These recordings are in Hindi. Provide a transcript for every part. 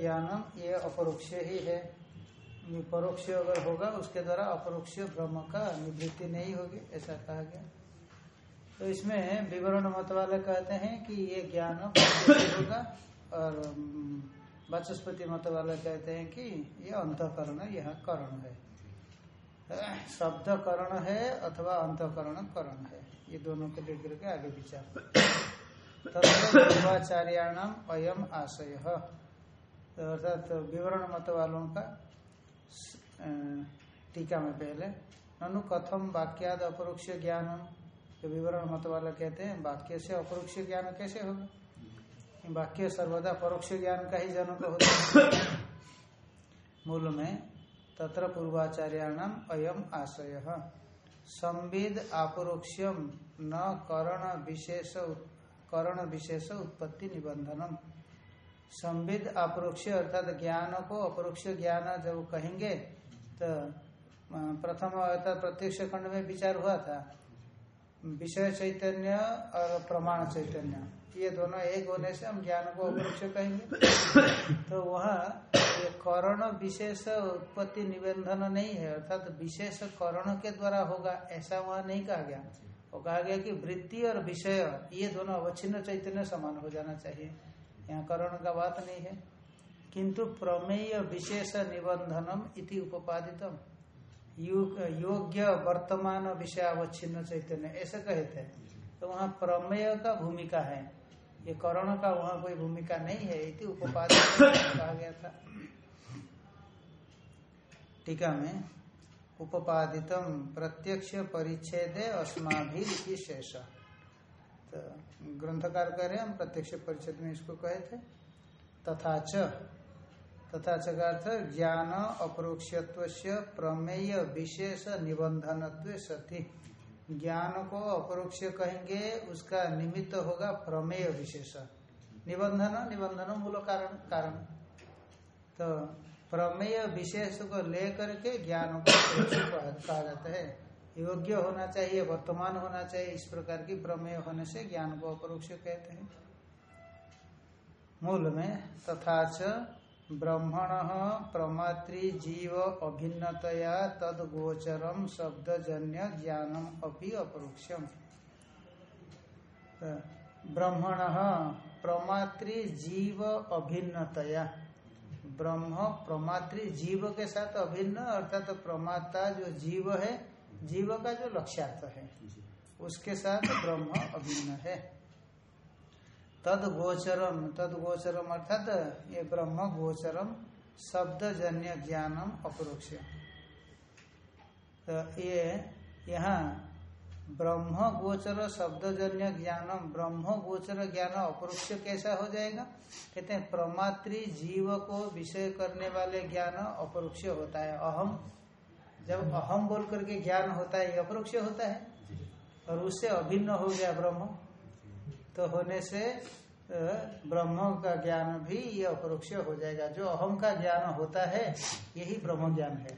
ज्ञानम ये अपरोक्ष ही है। परोक्ष अगर होगा, उसके द्वारा अपरोक्ष ब्रह्म का निवृत्ति नहीं होगी, ऐसा कहा गया। तो इसमें विवरण मत वाले कहते हैं कि ये ज्ञान होगा और वाचस्पति मत वाले कहते हैं कि ये अंतकरण यह करण है। शब्द करण है अथवा अंतकरण करण है। ये दोनों को लेकर के आगे विचार। तत्वाचार्याणाम अयम आशय। अर्थात तो विवरण मत वालों का टीका में पहले, ननु कथम वाक्याद अपरोक्ष ज्ञानम। जो विवरण मत वाला कहते हैं, वाक्य से अपरोक्ष ज्ञान कैसे होगा? वाक्य सर्वदा परोक्ष ज्ञान का ही जनक होता है। मूल में तत्र पूर्वाचार्याणाम अयम आशय संविद अपरोक्षम न करण विशेष करण विशेष उत्पत्ति निबंधनम। संविद अपरोक्ष अर्थात ज्ञान को अपरोक्ष ज्ञान जब कहेंगे तो प्रथम अर्थात प्रत्यक्ष खंड में विचार हुआ था। विषय चैतन्य और प्रमाण चैतन्य। ये दोनों एक होने से हम ज्ञान को अपरोक्ष कहेंगे। तो वहाँ करण विशेष उत्पत्ति निबंधन नहीं है अर्थात तो विशेष करण के द्वारा होगा ऐसा वहाँ नहीं कहा गया। वो कहा गया कि वृत्ति और विषय ये दोनों अवच्छिन्न चैतन्य समान हो जाना चाहिए। यहाँ करण का बात नहीं है। किंतु प्रमेय विशेष निबंधनम इति उपादितम। योग्य वर्तमान विषय अवच्छिन्न चैतन्य ऐसे कहे थे। तो वहाँ प्रमेय का भूमिका है। ये करण का वहाँ कोई भूमिका नहीं है, इति उपादित कहा गया था। टीका में उपादितम प्रत्यक्ष परिच्छेदे अस्माभि शेष तो ग्रंथकार कह रहे हम प्रत्यक्ष परिच्छेद में इसको कहे थे। तथा च तथा च का अर्थ, ज्ञान अपरोक्षत्व प्रमेय विशेष निबंधन सती। ज्ञान को अपरोक्ष कहेंगे, उसका निमित्त होगा प्रमेय विशेष। निबंधन निबंधन मूल कारण कारण। तो प्रमेय विशेष को लेकर के ज्ञान को कहा जाता है। योग्य होना चाहिए, वर्तमान होना चाहिए, इस प्रकार की प्रमेय होने से ज्ञान को अपरोक्ष कहते हैं। मूल में तथा च ब्रह्मण प्रमातृ जीव अभिन्नतया तद गोचरम शब्दजन्य ज्ञानम अपि अपरोक्षम। ब्रह्मण प्रमातृ जीव अभिन्नतया। ब्रह्म प्रमातृ जीव के साथ अभिन्न अर्थात तो प्रमाता जो जीव है जीव का जो लक्ष्यार्थ है उसके साथ ब्रह्म अभिन्न है। तद गोचरम तद गोचरम अर्थात ये ब्रह्म गोचरम शब्द जन्य ज्ञानम अपरोक्ष तो ये यहाँ ब्रह्म गोचर शब्दजन्य ज्ञानम ब्रह्म गोचर ज्ञान अपरोक्ष कैसा हो जाएगा? कहते हैं प्रमात्री जीव को विषय करने वाले ज्ञान अपरोक्ष होता है। अहम जब अहम बोल करके ज्ञान होता है ये अपरोक्ष होता है? और उससे अभिन्न हो गया ब्रह्म। तो होने से ब्रह्म का ज्ञान भी ये अपरोक्ष हो जाएगा। जो अहम का ज्ञान होता है, यही ब्रह्म ज्ञान है।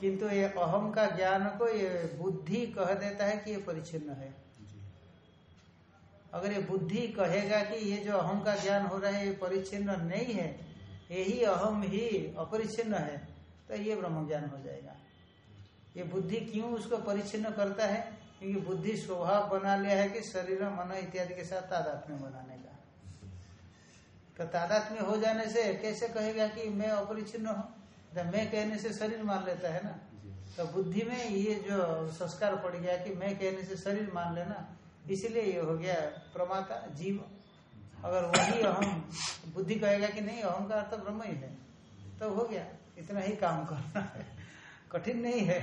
किंतु ये अहम का ज्ञान को ये बुद्धि कह देता है कि ये परिचिन्न है। अगर ये बुद्धि कहेगा कि ये जो अहम का ज्ञान हो रहा है, ये परिचिन्न नहीं है, यही अहम ही अपरिचिन्न है तो ये ब्रह्म ज्ञान हो जाएगा। ये बुद्धि क्यों उसको परिचिन्न करता है? क्योंकि बुद्धि स्वभाव बना लिया है कि शरीर मन इत्यादि के साथ तादात्म्य बनाने का। तो तादात्म्य हो जाने से कैसे कहेगा कि मैं अपरिचिन्न हूँ? तो मैं कहने से शरीर मान लेता है ना? तो बुद्धि में ये जो संस्कार पड़ गया कि मैं कहने से शरीर मान लेना इसीलिए ये हो गया प्रमाता जीव। अगर वही अहम बुद्धि कहेगा कि नहीं अहम का अर्थ ब्रह्म ही है। तो हो गया इतना ही काम करना है। कठिन नहीं है।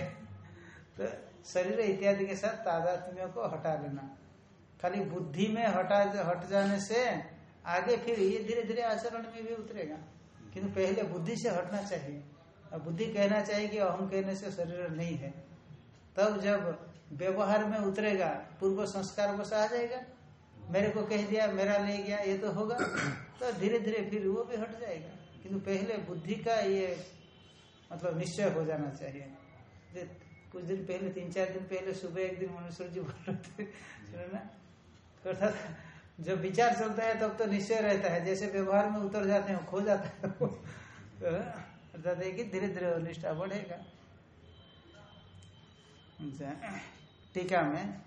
तो शरीर इत्यादि के साथ तादात्म्य को हटा लेना। खाली बुद्धि में हटा, हट जाने से आगे फिर ये धीरे धीरे आचरण में भी उतरेगा। किंतु पहले बुद्धि से हटना चाहिए। और बुद्धि कहना चाहिए कि अहम कहने से शरीर नहीं है। तब जब व्यवहार में उतरेगा, पूर्व संस्कार को आ जाएगा। मेरे को कह दिया, मेरा ले गया, ये तो होगा। तो धीरे धीरे फिर वो भी हट जाएगा। किंतु पहले बुद्धि का ये मतलब निश्चय हो जाना चाहिए। कुछ दिन पहले तीन चार दिन पहले सुबह एक दिन मनुष्य जी बोल रहे थे ना अर्थात जब विचार चलता है तब तो निश्चय रहता है जैसे व्यवहार में उतर जाते हैं खो जाता है। तो अर्थात है कि धीरे धीरे निष्ठा बढ़ेगा। अच्छा, टीका में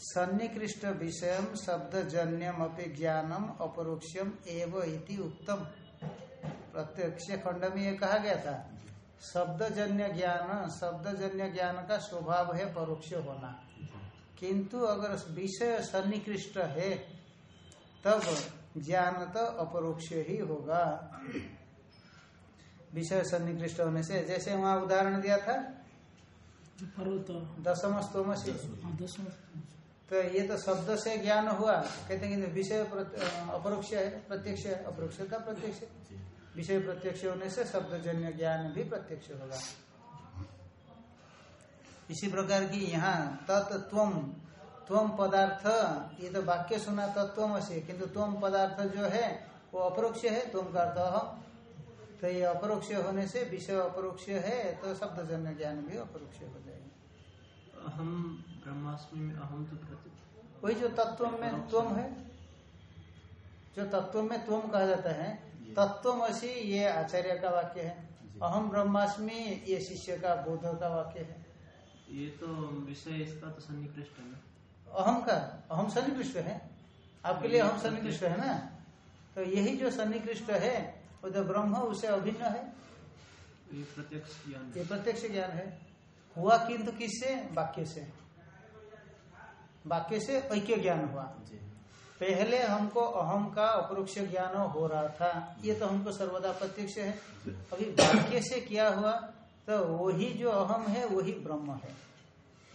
सन्निकृष्ट विषय शब्दजन्यम अपनी ज्ञानम अपरोक्षम एवं उत्तम। प्रत्यक्ष खंड में ये कहा गया था। शब्दजन्य ज्ञान शब्दजन्य ज्ञान का स्वभाव है परोक्ष होना। किंतु अगर विषय सन्निकृष्ट है तब ज्ञान तो अपरोक्ष ही होगा। विषय सन्निकृष्ट होने से जैसे वहाँ उदाहरण दिया था दसम स्तोम से। हाँ, तो ये तो शब्द से ज्ञान हुआ कहते हैं कि विषय अपरोक्ष है प्रत्यक्ष है अपरोक्ष का प्रत्यक्ष विषय प्रत्यक्ष होने से शब्दजन्य ज्ञान भी प्रत्यक्ष होगा। इसी प्रकार की यहाँ तत्व त्वम पदार्थ ये तो वाक्य सुना तत्व से किंतु त्वम पदार्थ जो है वो अपरोक्ष है तुम का अर्थ तो ये अपरोक्ष होने से विषय अपरोक्ष है तो शब्दजन्य ज्ञान भी अपरोक्ष हो जाएगा। अहम ब्रह्मास्मि में अहम तो वही जो तत्व में त्वम है जो तत्व में त्वम कहा जाता है तत्वमसी ये आचार्य का वाक्य है। अहम ब्रह्मास्मि ये शिष्य का बोध का वाक्य है। ये तो विषय इसका तो सन्निकृष्ट है ना? अहम का? अहम सन्निकृष्ट है? आपके लिए अहम सन्निकृष्ट है ना? तो यही जो सन्निकृष्ट है वो जो ब्रह्म उसे अभिन्न है। ये प्रत्यक्ष ज्ञान ये प्रत्यक्ष ज्ञान है। हुआ किंतु किससे? वाक्य से। वाक्य से ऐक्य ज्ञान हुआ। पहले हमको अहम का अपरोक्ष ज्ञान हो रहा था। ये तो हमको सर्वदा प्रत्यक्ष है। अभी वाक्य से क्या हुआ तो वही जो अहम है, वही ब्रह्म है।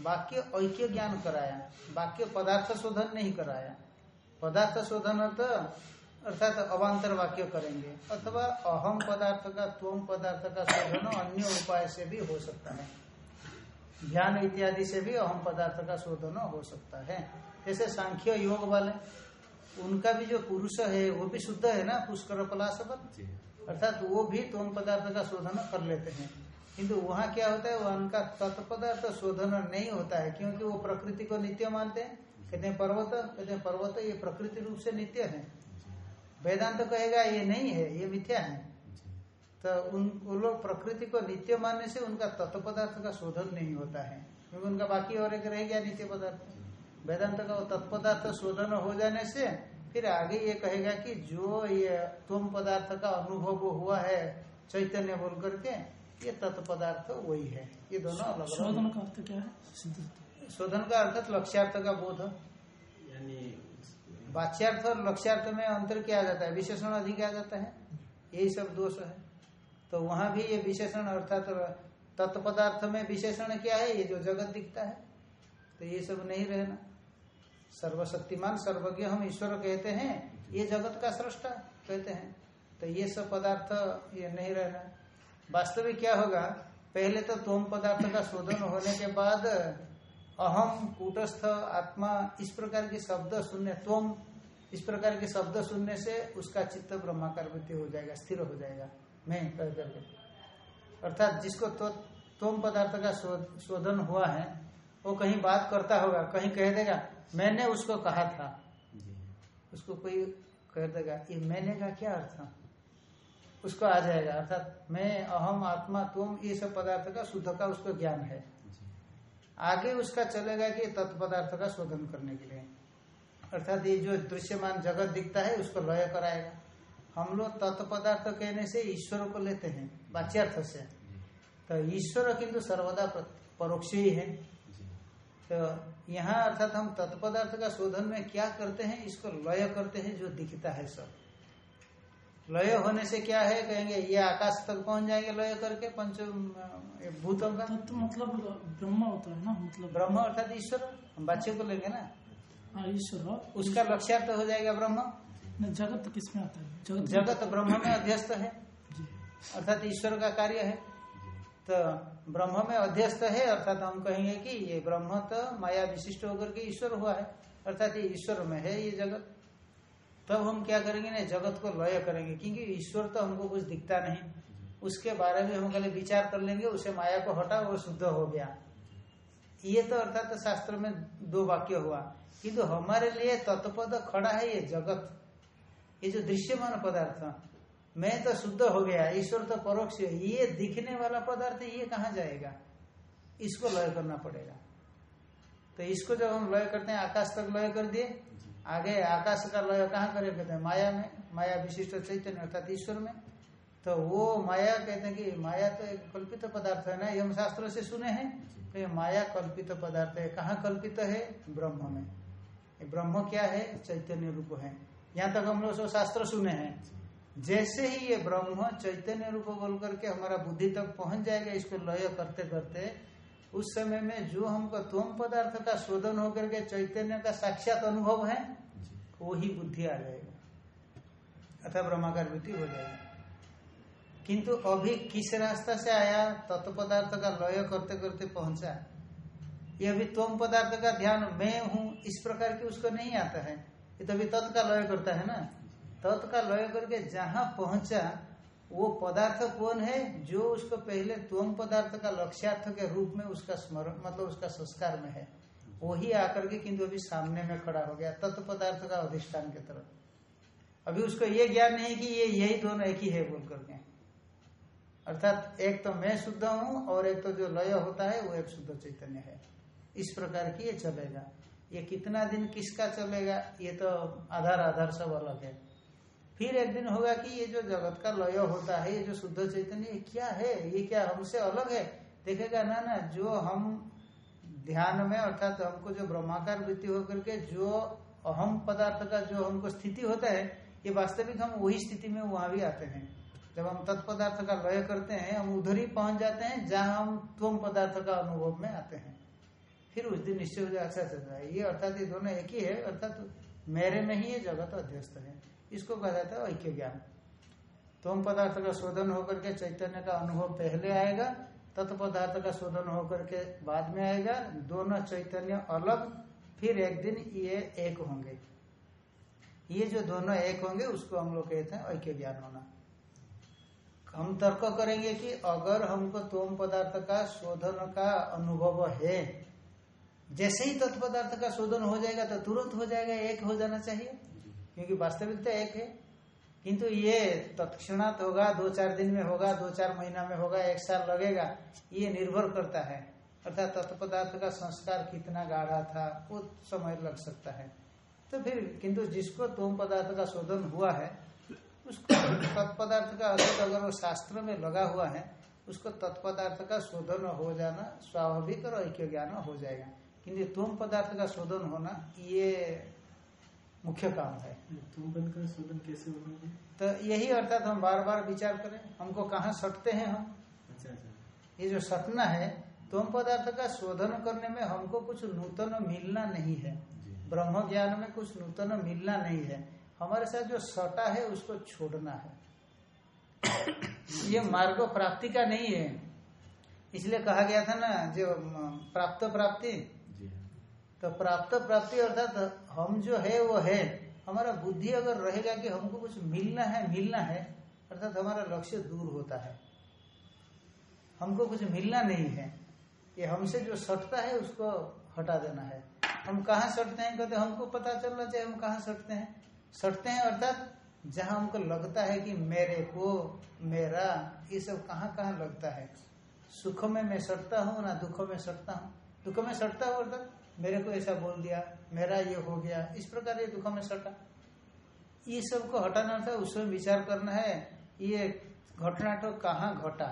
वाक्य ऐक्य ज्ञान कराया। वाक्य पदार्थ शोधन नहीं कराया। पदार्थ शोधन तो अर्थात तो अवान्तर वाक्य करेंगे। अथवा अहम पदार्थ का त्वम पदार्थ का शोधन अन्य उपाय से भी हो सकता है। ध्यान इत्यादि से भी अहम पदार्थ का शोधन हो सकता है। जैसे सांख्य योग वाले। उनका भी जो पुरुष है वो भी शुद्ध है ना पुष्कर पलाशवत? अर्थात वो भी तोम पदार्थ का शोधन कर लेते हैं। किंतु वहाँ क्या होता है वहाँ उनका तत्पदार्थ शोधन नहीं होता है क्योंकि वो प्रकृति को नित्य मानते हैं। कहते हैं पर्वत कहते हैं पर्वत ये प्रकृति रूप से नित्य है। वेदांत तो कहेगा ये नहीं है ये मिथ्या है। तो उन लोग प्रकृति को नित्य मानने से उनका तत्व पदार्थ का शोधन नहीं होता है क्योंकि उनका बाकी और एक रह गया नित्य पदार्थ। वेदांत का वो तत्पदार्थ शोधन हो जाने से फिर आगे ये कहेगा कि जो ये तुम पदार्थ का अनुभव हुआ है चैतन्य बोल करके ये तत्पदार्थ वही है। ये दोनों अलग शोधन का अर्थ क्या है? शोधन का अर्थात लक्ष्यार्थ का बोध। यानी वाच्यार्थ और लक्ष्यार्थ में अंतर क्या आ जाता है? विशेषण अधिक आ जाता है। यही सब दोष है। तो वहाँ भी ये विशेषण अर्थात तत्पदार्थ में विशेषण क्या है? ये जो जगत दिखता है। तो ये सब नहीं रहना। सर्वशक्तिमान, सर्वज्ञ हम ईश्वर कहते हैं, ये जगत का सृष्टा कहते हैं। तो ये सब पदार्थ ये नहीं रहना वास्तविक क्या होगा? पहले तो तोम पदार्थ का शोधन होने के बाद अहम, कूटस्थ, आत्मा, इस प्रकार के शब्द सुनने, तोम, इस प्रकार के शब्द सुनने से उसका चित्त ब्रह्माकार वृत्ति हो जाएगा, स्थिर हो जाएगा। मैं कह करके। अर्थात जिसको तो तोम पदार्थ का शोधन हुआ है, वो कहीं बात करता होगा, कहीं कह देगा मैंने उसको कहा था। उसको कोई कह देगा ये मैंने का क्या अर्थ उसको आ जाएगा अर्थात मैं अहम आत्मा तुम ये सब पदार्थ का शुद्ध का उसको ज्ञान है। आगे उसका चलेगा कि तत्पदार्थ का शोधन करने के लिए। अर्थात ये जो दृश्यमान जगत दिखता है उसको लय कराएगा। हम लोग तत्पदार्थ कहने से ईश्वर को लेते हैं वाच्यार्थ से। तो ईश्वर किंतु सर्वदा परोक्ष ही है। तो यहाँ अर्थात हम तत्पदार्थ का शोधन में क्या करते हैं इसको लय करते हैं जो दिखता है सब। लय होने से क्या है कहेंगे ये आकाश तक पहुँच जाएँगे लय करके पंच भूतों का। तत्व मतलब ब्रह्म होता है ना मतलब ब्रह्म अर्थात ईश्वर हम बच्चे को लेंगे ना। हाँ ईश्वर उसका लक्ष्यार्थ हो जाएगा ब्रह्म। जगत किसमें आता है? जगत जगत ब्रह्म में अध्यस्त है। अर्थात ईश्वर का कार्य है। तो ब्रह्म में अध्यस्त है, अर्थात हम कहेंगे कि ये ब्रह्म तो माया विशिष्ट होकर के ईश्वर हुआ है, अर्थात ये ईश्वर में है ये जगत। तब हम क्या करेंगे ना, जगत को लय करेंगे, क्योंकि ईश्वर तो हमको कुछ दिखता नहीं। उसके बारे में हम खाली विचार कर लेंगे, उसे माया को हटा वो शुद्ध हो गया। ये तो अर्थात तो शास्त्र में दो वाक्य हुआ, किंतु हमारे लिए तत्पद खड़ा है ये जगत। ये जो दृश्यमान पदार्थ मैं तो शुद्ध हो गया ईश्वर तो परोक्ष है। ये दिखने वाला पदार्थ ये कहाँ जाएगा? इसको लय करना पड़ेगा। तो इसको जब हम लय करते हैं आकाश तक लय कर दिए आगे आकाश का लय कहाँ करे? कहते हैं माया में माया विशिष्ट चैतन्य अर्थात ईश्वर में। तो वो माया कहते हैं कि माया तो एक कल्पित पदार्थ है ना ये हम शास्त्रों से सुने हैं। तो ये माया कल्पित पदार्थ है। कहाँ कल्पित है? ब्रह्म में। ये ब्रह्म क्या है? चैतन्य रूप है। यहाँ तक हम लोग शास्त्र सुने हैं। जैसे ही ये ब्रह्म चैतन्य रूप बोल करके हमारा बुद्धि तक पहुँच जाएगा, इसको लय करते करते, उस समय में जो हमको तुम पदार्थ का शोधन होकर के चैतन्य का साक्षात अनुभव है वो ही बुद्धि आ जाएगा। अथा ब्रह्माकार वृत्ति हो जाएगी। किंतु अभी किस रास्ता से आया तत्पदार्थ का लय करते करते पहुँचा? ये अभी तुम पदार्थ का ध्यान, मैं हूँ, इस प्रकार की उसको नहीं आता है। ये तो अभी तत् का लय करता है ना? तत् का लय करके जहाँ पहुँचा, वो पदार्थ कौन है? जो उसको पहले तुम पदार्थ का लक्ष्यार्थ के रूप में उसका स्मरण मतलब उसका संस्कार में है। वही आकर के किंतु अभी सामने में खड़ा हो गया, तत्व पदार्थ का अधिष्ठान की तरफ़। अभी उसको ये ज्ञान नहीं कि ये यही दोनों एक ही है बोल करके। अर्थात एक तो मैं शुद्ध हूँ और एक तो जो लय होता है, वो एक शुद्ध चैतन्य है। इस प्रकार की ये चलेगा। ये कितना दिन किसका चलेगा, ये तो आधार आधार सब अलग है। फिर एक दिन होगा कि ये जो जगत का लय होता है, ये जो शुद्ध चैतन्य क्या है? ये क्या हमसे अलग है? देखेगा ना ना, जो हम ध्यान में, अर्थात हमको जो ब्रह्माकार वृत्ति होकर के जो अहम पदार्थ का जो हमको स्थिति होता है, ये वास्तविक हम वही स्थिति में वहाँ भी आते हैं। जब हम तत्पदार्थ का लय करते हैं, हम उधर ही पहुँच जाते हैं, जहाँ हम तुम पदार्थ का अनुभव में आते हैं। फिर उस दिन निश्चय हो जाए अच्छा चल रहा है ये अर्थात ये दोनों एक ही है, अर्थात मेरे में ही ये जगत अध्यस्त है। इसको कहा जाता है ऐक्य ज्ञान। तुम पदार्थ का शोधन होकर के चैतन्य का अनुभव पहले आएगा तत्पदार्थ का शोधन होकर के बाद में आएगा, दोनों चैतन्य अलग, फिर एक दिन ये एक होंगे। ये जो दोनों एक होंगे, उसको हम लोग कहते हैं ऐक्य ज्ञान होना। हम तर्क करेंगे कि अगर हमको तोम पदार्थ का शोधन का अनुभव है, जैसे ही तत्पदार्थ का शोधन हो जाएगा तो तुरंत हो जाएगा, एक हो जाना चाहिए। क्योंकि वास्तविकता एक है। किंतु ये तत्क्षणात होगा, दो चार दिन में होगा, दो चार महीना में होगा, एक साल लगेगा, ये निर्भर करता है। अर्थात तत्पदार्थ का संस्कार कितना गाढ़ा था, वो समय लग सकता है। तो फिर, किंतु जिसको तोम पदार्थ का शोधन हुआ है, उसको तत्पदार्थ का अर्थ अगर वो शास्त्र में लगा हुआ है, उसको तत्पदार्थ का शोधन हो जाना स्वाभाविक और ऐक्य ज्ञान हो जाएगा। किंतु तुम पदार्थ का शोधन होना, ये मुख्य काम है। तुम बन का शोधन कैसे तो यही अर्थात हम बार बार विचार करें हमको कहाँ सटते हैं हम? अच्छा अच्छा। ये जो सटना है तुम पदार्थ का शोधन करने में हमको कुछ नूतन मिलना नहीं है। ब्रह्म ज्ञान में कुछ नूतन मिलना नहीं है। हमारे साथ जो सटा है उसको छोड़ना है। ये मार्ग प्राप्ति का नहीं है। इसलिए कहा गया था ना जो प्राप्त प्राप्ति। तो प्राप्त प्राप्ति अर्थात हम जो है वो है। हमारा बुद्धि अगर रहेगा कि हमको कुछ मिलना है मिलना है, अर्थात हमारा लक्ष्य दूर होता है। हमको कुछ मिलना नहीं है। ये हमसे जो सटता है, उसको हटा देना है। हम कहाँ सटते हैं? कहते हमको पता चलना चाहिए, हम कहाँ सटते हैं? सटते हैं अर्थात जहाँ हमको लगता है कि मेरे को, मेरा, ये सब कहाँ कहाँ लगता है। सुख में मैं सटता हूँ, ना दुख में सटता हूँ। दुख में सटता हूँ अर्थात मेरे को ऐसा बोल दिया, मेरा ये हो गया। इस प्रकार ये दुख में सटा। ये सबको हटाना था उसमें विचार करना है, ये घटना तो कहाँ घटा?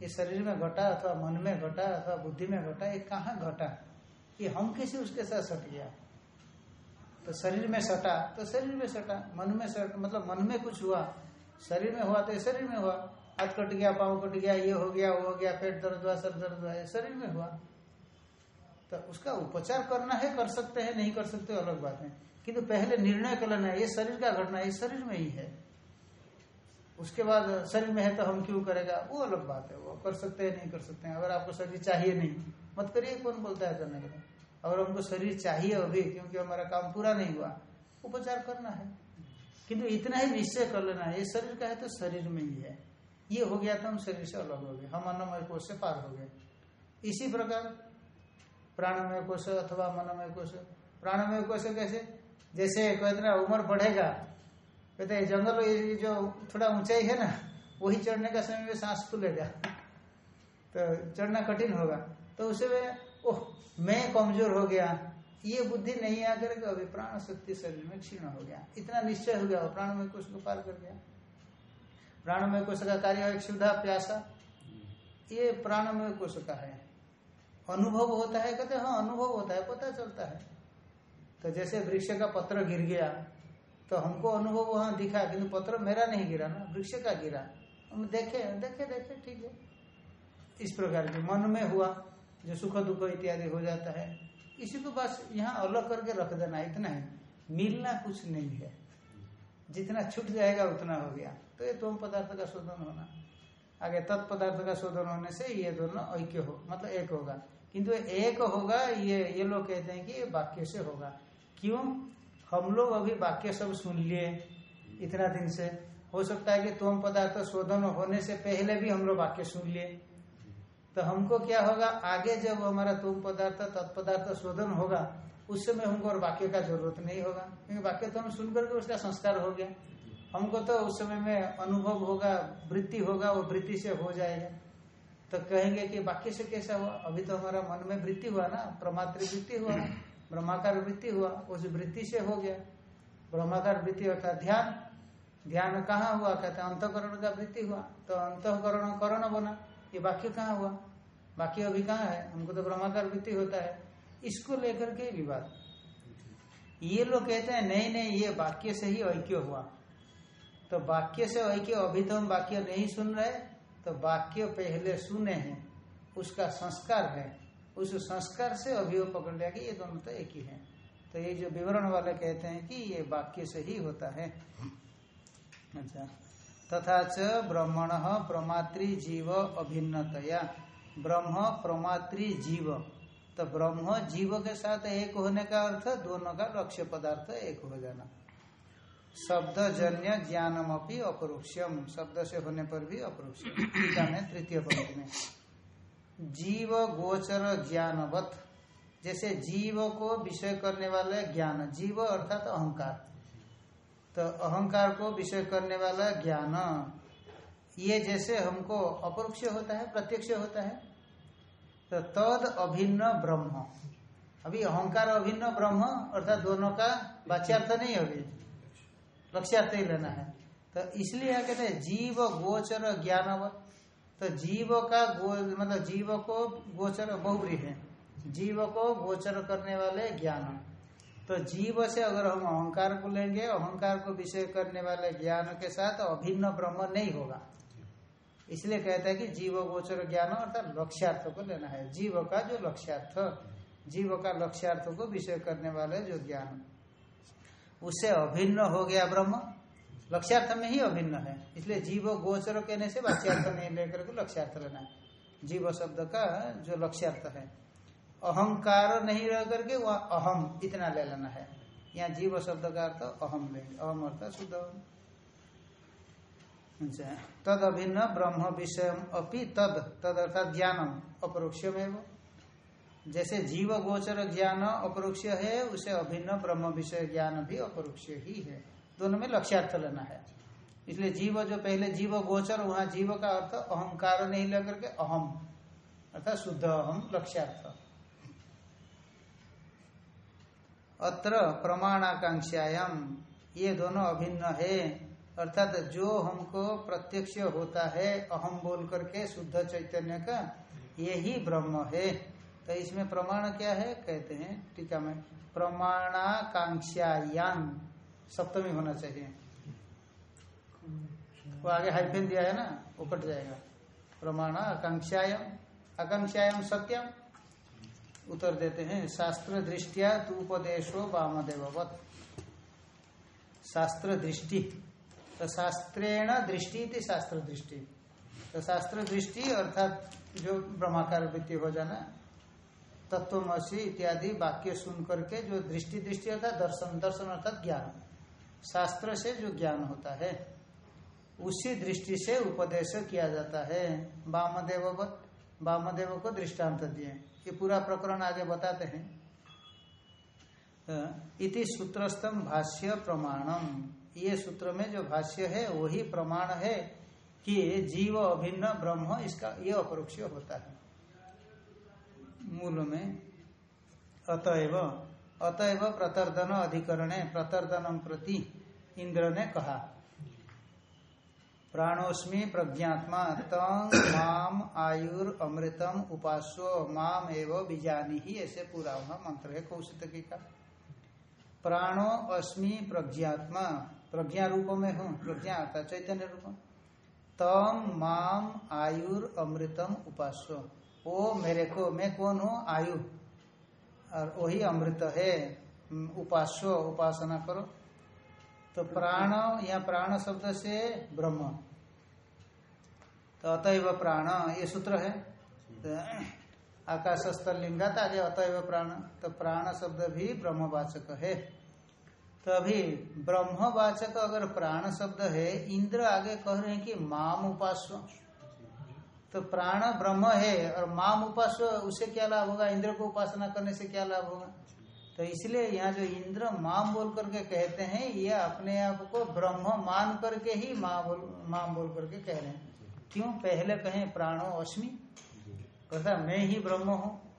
ये शरीर में घटा अथवा मन में घटा अथवा बुद्धि में घटा, ये कहाँ घटा? ये हम किसी उसके साथ सट गया। तो शरीर में सटा तो शरीर में सटा, मन में सट मतलब मन में कुछ हुआ। शरीर में हुआ तो शरीर में हुआ। हाथ कट गया, पाँव कट गया, ये हो गया, वो हो गया, पेट दर्द हुआ, सर दर्द हुआ शरीर में हुआ। तो उसका उपचार करना है, कर सकते हैं, नहीं कर सकते अलग बात है। किंतु पहले निर्णय कर लेना है। ये शरीर का घटना ये शरीर में ही है। उसके बाद शरीर में है तो हम क्यों करेगा? वो अलग बात है। वो कर सकते हैं, नहीं कर सकते हैं। अगर आपको शरीर चाहिए नहीं, मत करिए, कौन बोलता है करने के अगर हमको शरीर चाहिए अभी, क्योंकि हमारा काम पूरा नहीं हुआ, उपचार करना है। किंतु इतना ही निश्चय कर लेना है। ये शरीर का है तो शरीर में ही है। ये हो गया तो हम शरीर से अलग हो गए। हम अन्नमय कोष से पार हो गए। इसी प्रकार प्राणमय कोश अथवा मनमय कोष प्राणमय कोष कैसे? जैसे कहते ना, उम्र बढ़ेगा, कहते हैं जंगल जो थोड़ा ऊंचाई है ना, वही चढ़ने का समय में सांस खुलेगा तो चढ़ना कठिन होगा। तो उसे में ओह, मैं कमज़ोर हो गया, ये बुद्धि नहीं आकर के अभी प्राण शक्ति शरीर में क्षीण हो गया। इतना निश्चय हो गया प्राणमय कोष को पार कर गया। प्राणमय कोष का कार्य एक सुधा प्यासा ये प्राणमय कोष का है। अनुभव होता है, कहते हाँ अनुभव होता है, पता चलता है। तो जैसे वृक्ष का पत्र गिर गया तो हमको अनुभव वहाँ दिखा, किंतु पत्र मेरा नहीं गिरा ना, वृक्ष का गिरा। हम देखे देखे देखे, ठीक है। इस प्रकार के मन में हुआ, जो सुख दुख इत्यादि हो जाता है, इसी को बस यहाँ अलग करके रख देना, इतना ही। मिलना कुछ नहीं है। जितना छूट जाएगा, उतना हो गया। तो ये तुम पदार्थ का शोधन होना। आगे तत्पदार्थ का शोधन होने से ये दोनों ऐक्य हो मतलब एक होगा। किंतु एक होगा, ये ये लोग कहते हैं कि वाक्य से होगा। क्यों? हम लोग अभी वाक्य सब सुन लिए इतना दिन से। हो सकता है कि तुम पदार्थ शोधन होने से पहले भी हम लोग वाक्य सुन लिए। तो हमको क्या होगा? आगे जब हमारा तुम पदार्थ तत्पदार्थ शोधन होगा, उस समय हमको और वाक्य का ज़रूरत नहीं होगा। क्योंकि वाक्य तो हम सुन करके उसका संस्कार हो गया। हमको तो उस समय में अनुभव होगा, वृत्ति होगा, वो वृत्ति से हो जाएगा। तो कहेंगे कि वाक्य से कैसा हुआ? अभी तो हमारा मन में वृत्ति हुआ ना प्रमात्र वृत्ति हुआ, ब्रह्माकार वृत्ति हुआ, उस वृत्ति से हो गया। ब्रह्माकार वृत्ति अर्थात ध्यान। ध्यान कहाँ हुआ? कहते हैं अंतकरण का वृत्ति हुआ। तो अंतकरण करण बना, ये वाक्य कहाँ हुआ? वाक्य अभी कहाँ है? हमको तो ब्रह्माकार वृत्ति होता है। इसको लेकर के विवाद। ये लोग कहते हैं, नहीं नहीं, ये वाक्य से ही ऐक्य हुआ। तो वाक्य से ऐक्य, अभी तो हम वाक्य नहीं सुन रहे तो वाक्य पहले सुने हैं, उसका संस्कार है। उस संस्कार से अभी वो पकड़ लिया कि ये दोनों तो एक ही है। तो ये जो विवरण वाले कहते हैं कि ये वाक्य से ही होता है। अच्छा। तथा च ब्रह्मण प्रमात्री जीव अभिन्नतया। ब्रह्म प्रमात्री जीव। तो ब्रह्म जीव के साथ एक होने का अर्थ, दोनों का लक्ष्य पदार्थ एक हो जाना। शब्द जन्य ज्ञानम अपनी अपरोक्षम। शब्द से होने पर भी अपरोक्षम। तृतीय पंक्ति में। जीव गोचर ज्ञानवत। जैसे जीव को विषय करने वाला ज्ञान। जीव अर्थात तो अहंकार। तो अहंकार को विषय करने वाला ज्ञान। ये जैसे हमको अपरोक्ष होता है, प्रत्यक्ष होता है। तो तद अभिन्न ब्रह्म। अभी अहंकार अभिन्न ब्रह्म, अर्थात दोनों का वाच्यार्थ नहीं अभी। लक्ष्यार्थ ही लेना है। तो इसलिए कहते हैं जीव, गोचर ज्ञानवत तो जीव का गो मतलब जीव को गोचर बहुब्री है। जीव को गोचर करने वाले ज्ञान तो जीव से अगर हम अहंकार को लेंगे, अहंकार को विषय करने वाले ज्ञान के साथ अभिन्न ब्रह्म नहीं होगा। इसलिए कहता है कि जीव, गोचर ज्ञान अर्थात लक्ष्यार्थ को लेना है। जीव का जो लक्ष्यार्थ, जीव का लक्ष्यार्थ को विषय करने वाले जो ज्ञान उससे अभिन्न हो गया ब्रह्म। लक्ष्यार्थ में ही अभिन्न है। इसलिए जीव गोचर कहने से वाच्यार्थ नहीं लेकर के लक्ष्यार्थ लेना जीव शब्द का जो लक्ष्यार्थ है। अहंकार नहीं रह करके वह अहम इतना ले लेना है। यहाँ जीव शब्द का अर्थ अहम लेंगे अहम अर्थ शुद्ध। अच्छा तद अभिन्न ब्रह्म विषय अपनी तद तद अर्थात ज्ञानम अपरोक्ष में वो जैसे जीव गोचर ज्ञान अपरोक्ष है, उसे अभिन्न ब्रह्म विषय ज्ञान भी अपरोक्ष ही है। दोनों में लक्ष्यार्थ लेना है। इसलिए जीव जो पहले जीव गोचर, वहाँ जीव का अर्थ अहंकार नहीं लेकर के अहम, अर्थात शुद्ध अहम लक्ष्यार्थ। अत्र प्रमाणाकांक्षायाम ये दोनों अभिन्न है, अर्थात जो हमको प्रत्यक्ष होता है, अहम बोल करके शुद्ध चैतन्य का यही ब्रह्म है। तो इसमें प्रमाण क्या है? कहते हैं, टीका में, प्रमाणाकांक्षायान सप्तमी होना चाहिए। वो आगे हाइफेन दिया है ना, वो कट जाएगा। प्रमाण आकांक्षायम आकांक्षायम सत्यम। उत्तर देते हैं शास्त्र दृष्टिया तूपदेशो वामदेववत। शास्त्र दृष्टि तो शास्त्रेण दृष्टि थी शास्त्र दृष्टि तो शास्त्र दृष्टि अर्थात जो ब्रह्माकार वृत्ति हो जाना तत्वमसी इत्यादि वाक्य सुन करके जो दृष्टि दृष्टि अर्थात दर्शन दर्शन अर्थात ज्ञान। शास्त्र से जो ज्ञान होता है, उसी दृष्टि से उपदेश किया जाता है। वामदेव वामदेव को दृष्टांत दिए। ये पूरा प्रकरण आगे बताते हैं। इति सूत्रस्तम भाष्य प्रमाणम। ये सूत्र में जो भाष्य है, वही प्रमाण है कि जीव अभिन्न ब्रह्म, इसका ये अपरोक्ष होता है। मूल में अतएव अतएव प्रतर्दन अधिकरण प्रतर्दनम प्रति इंद्र ने कहा। प्राणोस्मी प्रज्ञात्मा तंग माम आयुर अमृतम उपासो माम एवं बीजानी ही ऐसे पूरा हुआ मंत्र है, कौशिक का प्राणो अस्मि प्रज्ञात्मा, प्रज्ञा रूप में हूँ, प्रज्ञा आता चैतन्य रूप। तम माम आयुर अमृतम उपासो ओ मेरे को, मैं कौन हूँ? आयु। और वही अमृत है। उपासो उपासना करो। तो प्राण या प्राण शब्द से ब्रह्म। तो अतएव प्राण, ये सूत्र है। तो आकाश स्थल लिंगात आगे अतएव प्राण। तो प्राण शब्द भी ब्रह्मवाचक है। तो अभी ब्रह्मवाचक अगर प्राण शब्द है, इंद्र आगे कह रहे हैं कि माम उपास्व तो प्राण ब्रह्म है और माम उपास्व उससे क्या लाभ होगा? इंद्र को उपासना करने से क्या लाभ होगा? तो इसलिए यहाँ जो इंद्र माम बोल करके कहते हैं, ये अपने आप को ब्रह्म मान करके ही माँ बोल, माम बोल करके कह रहे हैं। क्यों? पहले कहें प्राणो अश्मि। कहता, मैं ही ब्रह्म हूँ।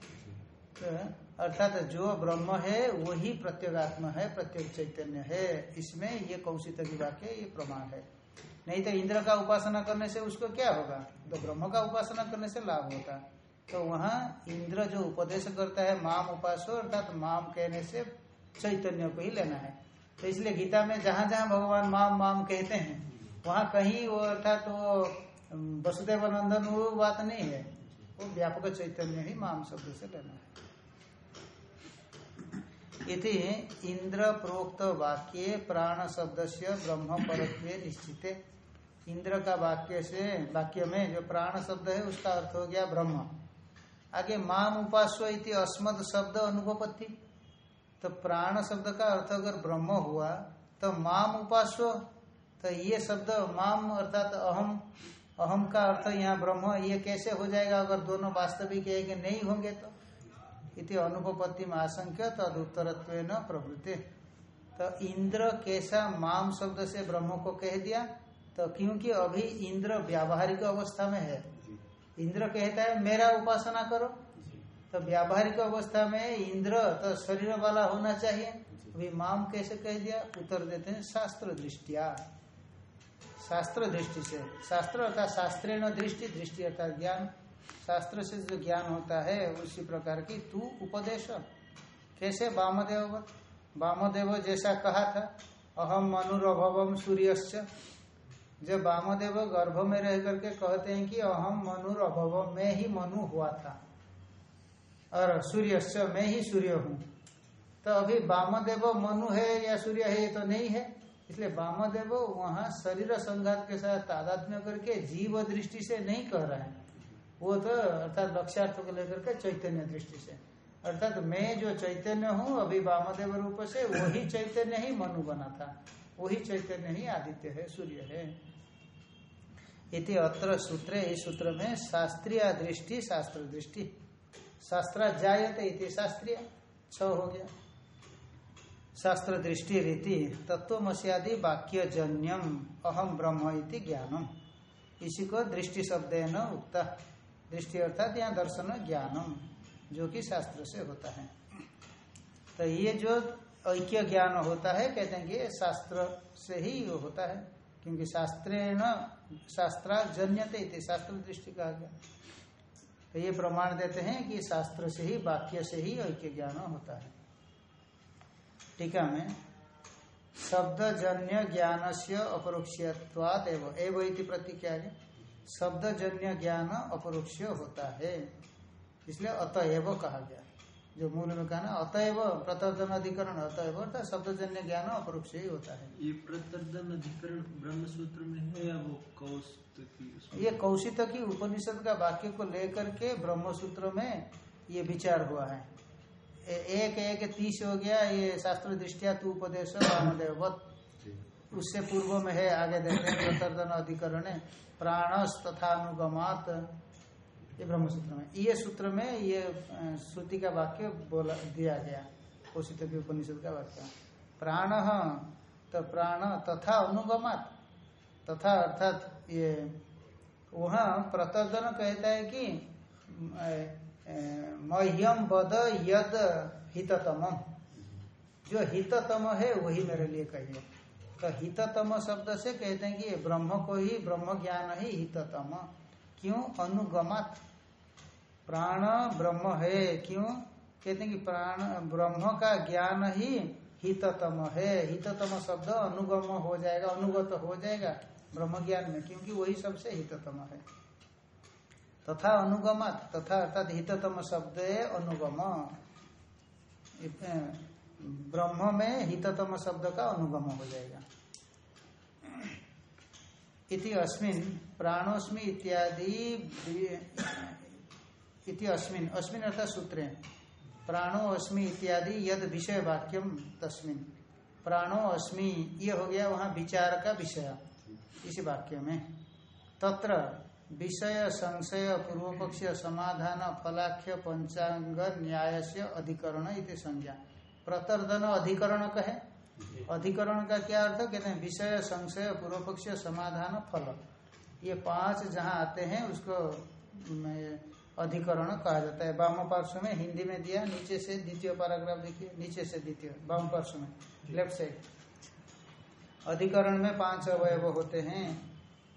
तो अर्थात जो ब्रह्म है, वही प्रत्येगात्मा है प्रत्येक चैतन्य है। इसमें ये कौशिक की वाक्य, ये प्रमाण है। नहीं तो इंद्र का उपासना करने से उसको क्या होगा? तो ब्रह्म का उपासना करने से लाभ होता। तो वहाँ इंद्र जो उपदेश करता है, माम उपासो, अर्थात माम कहने से चैतन्य को ही लेना है। तो इसलिए गीता में जहाँ जहाँ भगवान माम माम कहते हैं, वहाँ कहीं वो, अर्थात वो वसुदेव नंदन वो बात नहीं है। वो व्यापक चैतन्य ही माम शब्द से लेना है। इति इंद्र प्रोक्त वाक्य प्राण शब्द से ब्रह्म परत्व निश्चित। इंद्र का वाक्य से, वाक्य में जो प्राण शब्द है, उसका अर्थ हो गया ब्रह्म। आगे माम उपास्व इति अस्मद शब्द अनुभवती तो प्राण शब्द का अर्थ अगर ब्रह्म हुआ तो माम उपास्व तो ये शब्द माम अर्थात अहम अहम का अर्थ यहाँ ब्रह्म, ये कैसे हो जाएगा अगर दोनों वास्तविक है कि नहीं होंगे तो? इति अनुपत्ति में आशंक्य तद उत्तरत्व न प्रवृत्ति। तो इंद्र कैसा माम शब्द से ब्रह्म को कह दिया? तो क्योंकि अभी इंद्र व्यावहारिक अवस्था में है। इंद्र कहता है मेरा उपासना करो। तो व्यावहारिक अवस्था में इंद्र तो शरीर वाला होना चाहिए। अभी माम कैसे कह दिया? उत्तर देते हैं शास्त्र दृष्टिया। शास्त्र दृष्टि से। शास्त्र अर्थात शास्त्रीय दृष्टि दृष्टि अर्थात ज्ञान। शास्त्र से जो ज्ञान होता है उसी प्रकार की तू उपदेश। कैसे? वामदेव। वामदेव जैसा कहा था अहम मनुरभवम सूर्यश्च। जब वामदेव गर्भ में रह करके कहते हैं कि अहम मनुर अभव, में ही मनु हुआ था। और सूर्यश्च, मैं ही सूर्य हूँ। तो अभी वामदेव मनु है या सूर्य है, ये तो नहीं है। इसलिए वामदेव वहाँ शरीर संघात के साथ तादात्म्य करके जीव दृष्टि से नहीं कह रहा है। वो तो अर्थात लक्ष्यार्थ को लेकर के चैतन्य दृष्टि से। अर्थात मैं जो चैतन्य हूँ, अभी वामदेव रूप से वही चैतन्य ही मनु बना था। वही चैतन्य ही आदित्य है, सूर्य है। इति अत्र सूत्र, इस सूत्र में शास्त्रीय दृष्टि, शास्त्र दृष्टि। शास्त्र जायते इति शास्त्रीय छ हो गया। शास्त्र दृष्टि रीति तत्वमस्यादि वाक्य जन्यम अहम ब्रह्म इति ज्ञानम। इसी को दृष्टि शब्द न उक्ता, दृष्टि अर्थात यहाँ दर्शन ज्ञानम, जो कि शास्त्र से होता है। तो ये जो ऐक्य ज्ञान होता है, कहते हैं कि शास्त्र से ही होता है। क्योंकि शास्त्र न शास्त्रा जन्यते थे शास्त्र दृष्टि कहा गया। तो ये प्रमाण देते हैं कि शास्त्र से ही, वाक्य से ही ऐक्य ज्ञान होता है। टीका में शब्द जन्य ज्ञान से अपरोक्षवाद एवं एवं प्रतिज्ञा है। शब्दजन्य ज्ञान अपरोक्ष होता है। इसलिए अतएव कहा गया। जो मूल में कहा ना अतएव प्रतर्दन अधिकरण अतएव अर्थात शब्दजन्य ज्ञान अपरोक्ष ही होता है। ये प्रतर्दन अधिकरण ब्रह्म सूत्र में है या वो कौस्तुकी ये कौशित की उपनिषद का वाक्य को लेकर के ब्रह्म सूत्र में ये विचार हुआ है। एक एक तीस हो गया ये शास्त्र दृष्टिया तू उपदेश उससे पूर्व में है आगे देखते हैं प्रतर्दन अधिकरण प्राणस तथा अनुगमात। ये ब्रह्म सूत्र में। ये सूत्र में ये श्रुति का वाक्य बोला, दिया गया कोशित के उपनिषद का वाक्य। प्राण तो प्राण तथा अनुगमात, तथा अर्थात ये, वहाँ प्रतर्दन कहता है कि मह्यम बद यद हिततम। जो हिततम है, वही मेरे लिए कहिए। तो हिततम शब्द से कहते हैं कि ब्रह्म को ही, ब्रह्म ज्ञान ही हिततम। क्यों? अनुगमत। प्राण ब्रह्म है। क्यों? कहते हैं कि प्राण ब्रह्म का ज्ञान ही हिततम है। हिततम शब्द अनुगम हो जाएगा, अनुगत हो जाएगा ब्रह्म ज्ञान में, क्योंकि वही सबसे हिततम है। तथा अनुगमत तथा अर्थात हिततम शब्द है अनुगम। ब्रह्म में हिततम शब्द का अनुगम हो जाएगा। इति अस्मिन प्राणोस्मि इत्यादि इति अस्मिन। अस्मिन अर्थात सूत्रे। प्राणो अस्मि इत्यादि यद विषय वाक्यम तस्मिन। प्राणो अस्मि, ये हो गया वहाँ विचार का विषय। इसी वाक्य में। तत्र विषय संशय पूर्व पक्ष समाधान फलाख्य पंचांग न्याय से अधिकरण इति संज्ञा। प्रतर्दन अधिकरण कहे। अधिकरण का क्या अर्थ? कहते हैं विषय संशय पूर्व पक्ष समाधान फल। ये पाँच जहाँ आते हैं, उसको अधिकरण कहा जाता है। वाम पार्श्व में हिंदी में दिया नीचे से द्वितीय पैराग्राफ देखिए नीचे से द्वितीय वाम पार्श्व में लेफ़्ट साइड अधिकरण में पाँच अवयव होते हैं।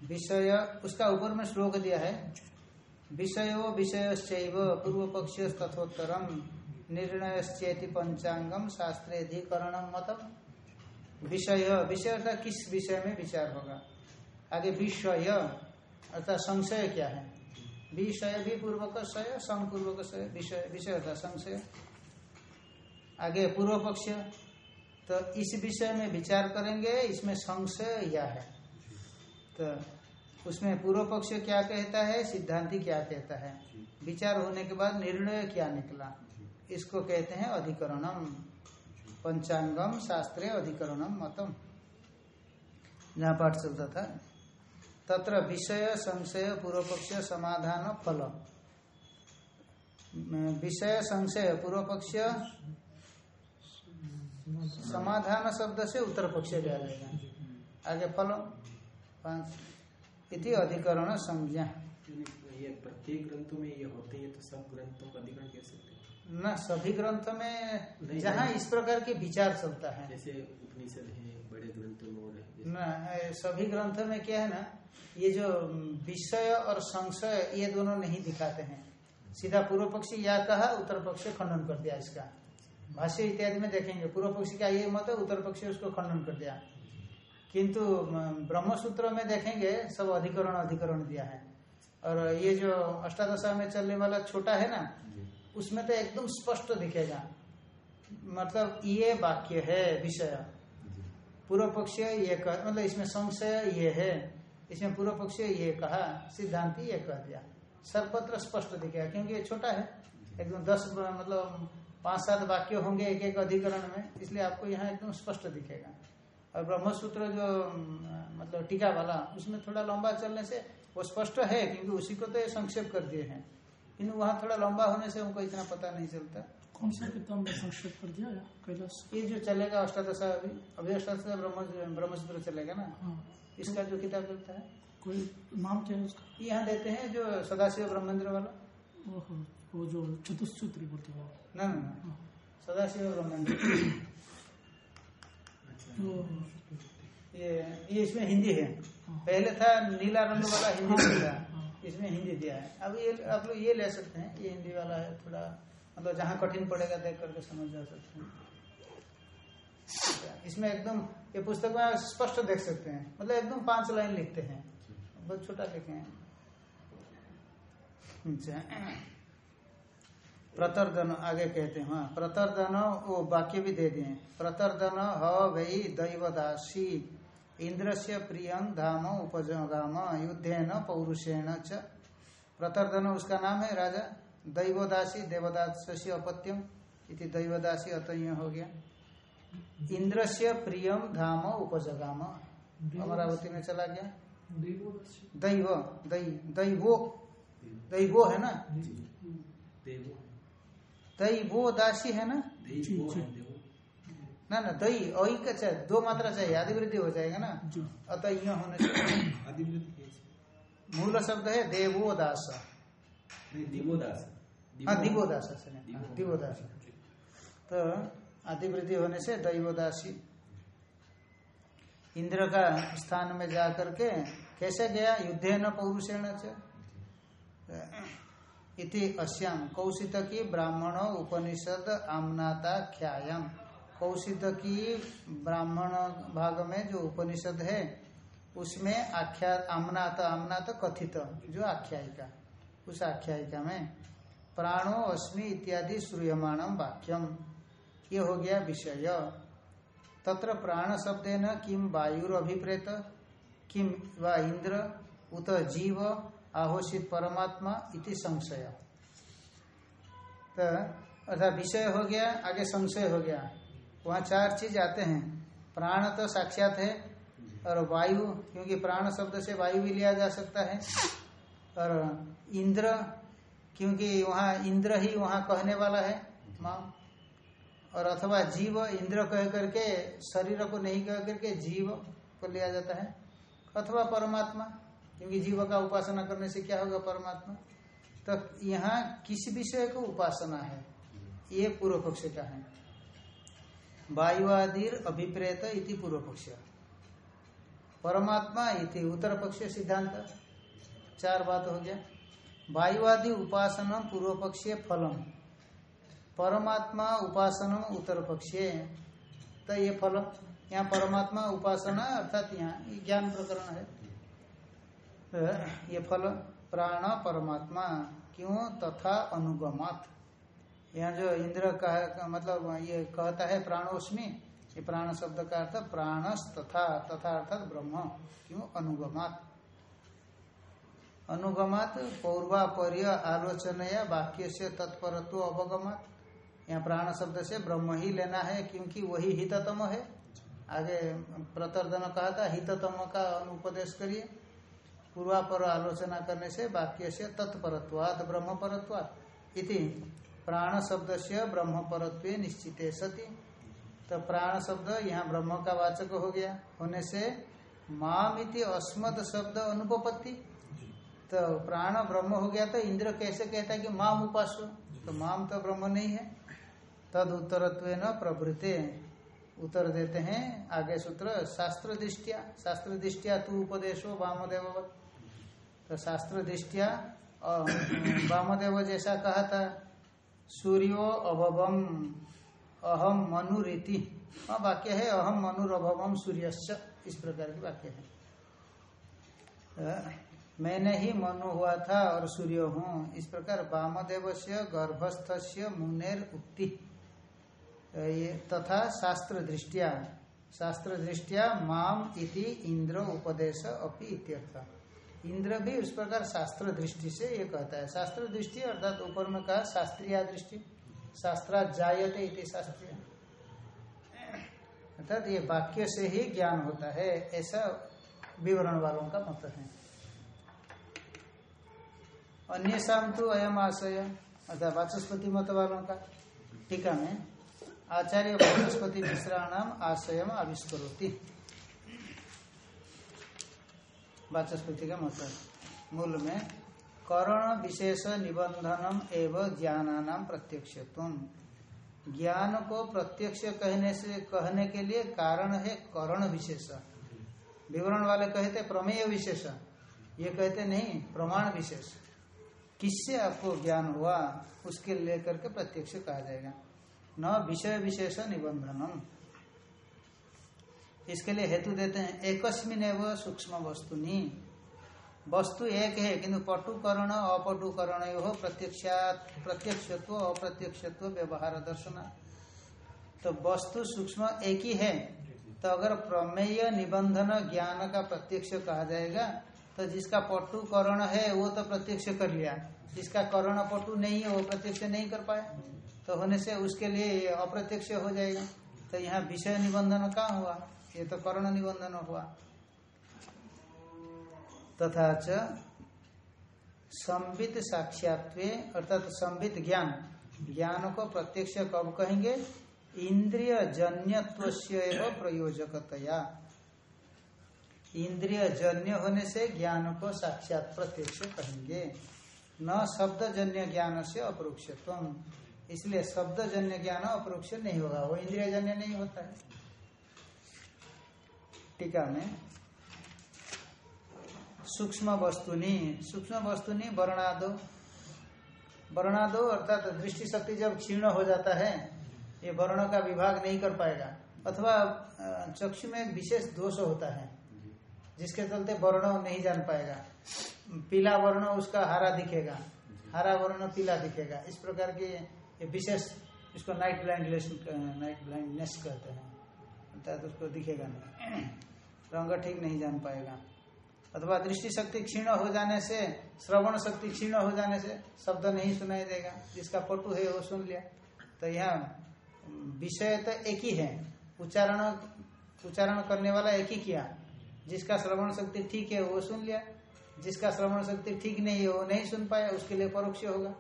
विषय उसका ऊपर में श्लोक दिया है। विषयो विषयश्चैव पूर्व पक्ष तथोत्तरम निर्णयश्चेति पंचांगम शास्त्रेधिकरणम मतम। विषय विषय अर्थात किस विषय में विचार होगा? आगे विषय अर्थात संशय क्या है? विषय भी पूर्वक शय संपूर्वक शय विषय विषय अर्थात संशय। आगे पूर्व पक्ष तो इस विषय में विचार करेंगे, इसमें संशय या है। तो उसमें पूर्व पक्ष क्या कहता है, सिद्धांति क्या कहता है? विचार होने के बाद निर्णय क्या निकला? इसको कहते हैं अधिकरणम। पंचांगम शास्त्रे अधिकरणम मतम। जहाँ पाठ चलता था। तत्र विषय संशय पूर्व पक्ष समाधान फल। विषय संशय पूर्व पक्ष समाधान शब्द से उत्तर पक्ष लिया जाएगा। आगे फल पाँच। इति अधिकरण संज्ञा। ये प्रत्येक ग्रंथों में ये होते हैं तो सब ग्रंथों का अधिकरण कह सकते हैं। न सभी ग्रंथ में जहाँ इस प्रकार के विचार चलता है। जैसे उपनिषद है बड़े ग्रंथों में न सभी ग्रंथ में क्या है ना ये जो विषय और संशय ये दोनों नहीं दिखाते हैं। सीधा पूर्व पक्षी या कहा उत्तर पक्ष खंडन कर दिया इसका। भाष्य इत्यादि में देखेंगे पूर्व पक्षी का ये मत है उत्तर पक्षी उसको खंडन कर दिया। किंतु ब्रह्म सूत्र में देखेंगे सब अधिकरण अधिकरण दिया है। और ये जो अष्टादशा में चलने वाला छोटा है ना उसमें तो एकदम स्पष्ट दिखेगा। मतलब ये वाक्य है विषय। पूर्व पक्ष ये कह मतलब इसमें संशय ये है। इसमें पूर्व पक्ष ये कहा, सिद्धांति ये कह दिया। सर्वत्र स्पष्ट दिखेगा, क्योंकि ये छोटा है। एकदम दस मतलब पाँच, सात वाक्य होंगे एक एक अधिकरण में, इसलिए आपको यहाँ एकदम स्पष्ट दिखेगा। और ब्रह्मसूत्र जो मतलब टीका वाला, उसमें थोड़ा लंबा चलने से वो स्पष्ट है, क्योंकि उसी को तो ये संक्षेप कर दिए हैं। किन्तु वहाँ थोड़ा लंबा होने से उनको इतना पता नहीं चलता। कौन सा किताब में संक्षेप कर दिया कैलाश ये जो चलेगा अष्टादशा अभी अभी अष्टादशा ब्रह्म ब्रह्मसूत्र चलेगा ना इसका जो किताब चलता है कोई नाम क्या है उसका यहाँ देते हैं जो सदाशिव ब्रह्मेंद्र वाला वो जो बोलते हो ना सदाशिव ब्रह्मेंद्र ये ये इसमें हिंदी है पहले था नीला रंग वाला हिंदी था। इसमें हिंदी दिया है अब ये आप लोग ये ले सकते हैं ये हिंदी वाला है थोड़ा मतलब जहाँ कठिन पड़ेगा देख करके समझ जा सकते हैं। इसमें एकदम, ये पुस्तक में स्पष्ट देख सकते हैं। मतलब एकदम पाँच लाइन लिखते हैं। बहुत छोटा लिखे हैं। प्रतर्दन, आगे कहते हैं हाँ। प्रतर्दन वो वाक्य भी दे दिए प्रतर्दन ह वही दैवदासी इंद्र से प्रियं, धाम उपजगाम युद्धेन, पौरुषेण च। प्रतर्दन उसका नाम है, राजा। दैवदासी देवदास से अपत्यम इति दैवदासी अतः हो गया। इंद्र से प्रियम धाम उपजगाम। अमरावती में चला गया। दैव दै दैवो। दैवो है ना? देवो। दैवो दासी है ना ना ना दई अई का चाहिए दो मात्रा चाहिए आदि वृद्धि हो जाएगा ना? अतः होने से मूल शब्द है देवो दास दिवोदास। हाँ दिवोदास हाँ, दिवोदास। तो आदिवृद्धि होने से दैवोदासी। इंद्र का स्थान में जा करके कैसे गया? युद्ध न पौरुषेण इति अश्याम कौशित की ब्राह्मण उपनिषद आमनाता ख्यायाम कौशित की ब्राह्मण भाग में जो उपनिषद है उसमें आख्या आमनात आमनात कथित जो आख्यायिका। उस आख्यायिका में, प्राणो अस्मि इत्यादि श्रूयमाणम वाक्यम। ये हो गया विषय। तत्र प्राण शब्देन किम वायुर अभिप्रेत किम व इंद्र, उत जीव, आहोषित परमात्मा इति संशय। अर्थात विषय हो गया, आगे संशय हो गया। वहाँ चार चीज़ आते हैं। प्राण तो साक्षात है, और वायु, क्योंकि प्राण शब्द से वायु भी लिया जा सकता है। और इंद्र, क्योंकि वहाँ इंद्र ही वहाँ कहने वाला है, माँ। और अथवा जीव, इंद्र कह करके, शरीर को नहीं कह करके जीव को लिया जाता है। अथवा परमात्मा, क्योंकि जीव का उपासना करने से क्या होगा परमात्मा? तो यहाँ किस विषय को उपासना है? ये पूर्व पक्ष का है। वायु वायुआदिर अभिप्रेत इति पूर्व पक्ष परमात्मा इति उत्तर पक्ष सिद्धांत। चार बात हो गया। वायुआदि उपासना पूर्व पक्षीय फलम। परमात्मा उपासना उत्तर पक्षीय तो ये फल, यहाँ परमात्मा उपासना अर्थात यहाँ ज्ञान प्रकरण है। तो ये फल, प्राण परमात्मा, क्यों तथा अनुगमात। यहाँ जो इंद्र का मतलब ये कहता है प्राणोस्मि, ये प्राण शब्द का अर्थ प्राणस तथा तथा अर्थात ब्रह्म, क्यों अनुगमात। अनुगमात, पौर्वापर्य आलोचनया वाक्य से तत्परत्व अवगमात। यहाँ प्राण शब्द से ब्रह्म ही लेना है, क्योंकि वही हिततम है। आगे प्रतर्दन कहा था, हिततम का अनुपदेश करिए। पूर्वापर आलोचना करने से वाक्य से तत्परत्वाद ब्रह्म परत्वाद इति प्राण शब्द से ब्रह्म परत्व निश्चित सती। तो प्राण शब्द यहाँ ब्रह्म का वाचक हो गया। होने से माम इति अस्मद शब्द अनुपपत्ति। तो प्राण ब्रह्म हो गया तो इंद्र कैसे कहता है कि माम उपासो तो माम तो ब्रह्म नहीं है। तद उत्तरत्व न प्रवृत्ते उत्तर देते हैं आगे सूत्र शास्त्र दृष्टिया शास्त्र दृष्टिया तू उपदेशो वामदेव। तो शास्त्र दृष्टिया वामदेव जैसा कहा था, सूर्यो अभवम अहम मनुरीति। हाँ वाक्य है अहम मनुरभवम सूर्यश्च इस प्रकार की वाक्य है। मैंने ही मनु हुआ था और सूर्य हूँ। इस प्रकार वामदेव से गर्भस्थ से मुनेर उक्ति। तथा शास्त्र दृष्टिया शास्त्र दृष्टिया माम इति इंद्र उपदेश अपि इत्यर्थ। इंद्र भी उस प्रकार शास्त्र दृष्टि से ये कहता है। शास्त्र दृष्टि अर्थात ऊपर में कहा शास्त्रीय दृष्टि शास्त्रा जायते इति शास्त्रीय। अर्थात ये वाक्य से ही ज्ञान होता है। ऐसा विवरण वालों का मत है। अन्य शाम तो अयम आशय अर्थात वाचस्पति मत वालों का टीका में आचार्य वाचस्पति मिश्राणाम आशयम आविष्करोति। वाचस्पति का मत मूल में करण विशेष निबंधनम एवं ज्ञानानाम प्रत्यक्ष ज्ञान को प्रत्यक्ष कहने से, कहने के लिए कारण है करण विशेष। विवरण वाले कहते प्रमेय विशेष। ये कहते नहीं, प्रमाण विशेष। किससे आपको ज्ञान हुआ, उसके लेकर के प्रत्यक्ष कहा जाएगा। न विषय विशेष निबंधनम। इसके लिए हेतु देते हैं, एकस्मिन एवं सूक्ष्म वस्तुनि। वस्तु एक है किंतु पटुकरण अपटुकरण यो प्रत्यक्षा प्रत्यक्षत्व, अप्रत्यक्षत्व व्यवहार दर्शन। तो वस्तु सूक्ष्म एक ही है तो अगर प्रमेय निबंधन ज्ञान का प्रत्यक्ष कहा जाएगा तो जिसका पटुकरण है, वो तो प्रत्यक्ष कर लिया। जिसका करण पटु नहीं है, वो प्रत्यक्ष नहीं कर पाया। तो होने से उसके लिए अप्रत्यक्ष हो जाएगा। तो यहाँ विषय निबंधन कहाँ हुआ? ये तो कर्ण निबंधन हुआ। तथा च संबित साक्षात्व, अर्थात तो संबित ज्ञान। ज्ञान को प्रत्यक्ष कब कहेंगे? इंद्रिय जन्यत्व प्रयोजकतया। इंद्रिय जन्य होने से ज्ञान को साक्षात प्रत्यक्ष कहेंगे। न शब्द जन्य ज्ञान से अपरोक्षत्व इसलिए शब्द जन्य ज्ञान अपरोक्ष नहीं होगा, वो इंद्रिय जन्य नहीं होता है। टीका में। सूक्ष्म वस्तुनि सूक्ष्म वस्तुनि वर्णादो। वर्णादो अर्थात दृष्टि शक्ति जब क्षीण हो जाता है, ये वर्ण का विभाग नहीं कर पाएगा। अथवा चक्षु में विशेष दोष होता है। जिसके चलते वर्ण नहीं जान पाएगा। पीला वर्ण उसका हरा दिखेगा। हरा वर्ण पीला दिखेगा। इस प्रकार की विशेष इसको नाइट ब्लाइंडनेस नाइट ब्लाइंडनेस कहते हैं। अर्थात उसको दिखेगा नहीं। रंग ठीक नहीं जान पाएगा। अथवा दृष्टि शक्ति क्षीण हो जाने से, श्रवण शक्ति क्षीण हो जाने से शब्द नहीं सुनाई देगा। जिसका पटु है, वो सुन लिया। तो यहाँ विषय तो एक ही है। उच्चारण उच्चारण करने वाला एक ही किया। जिसका श्रवण शक्ति ठीक है वो सुन लिया। जिसका श्रवण शक्ति ठीक नहीं है वो नहीं सुन पाया उसके लिए परोक्ष होगा।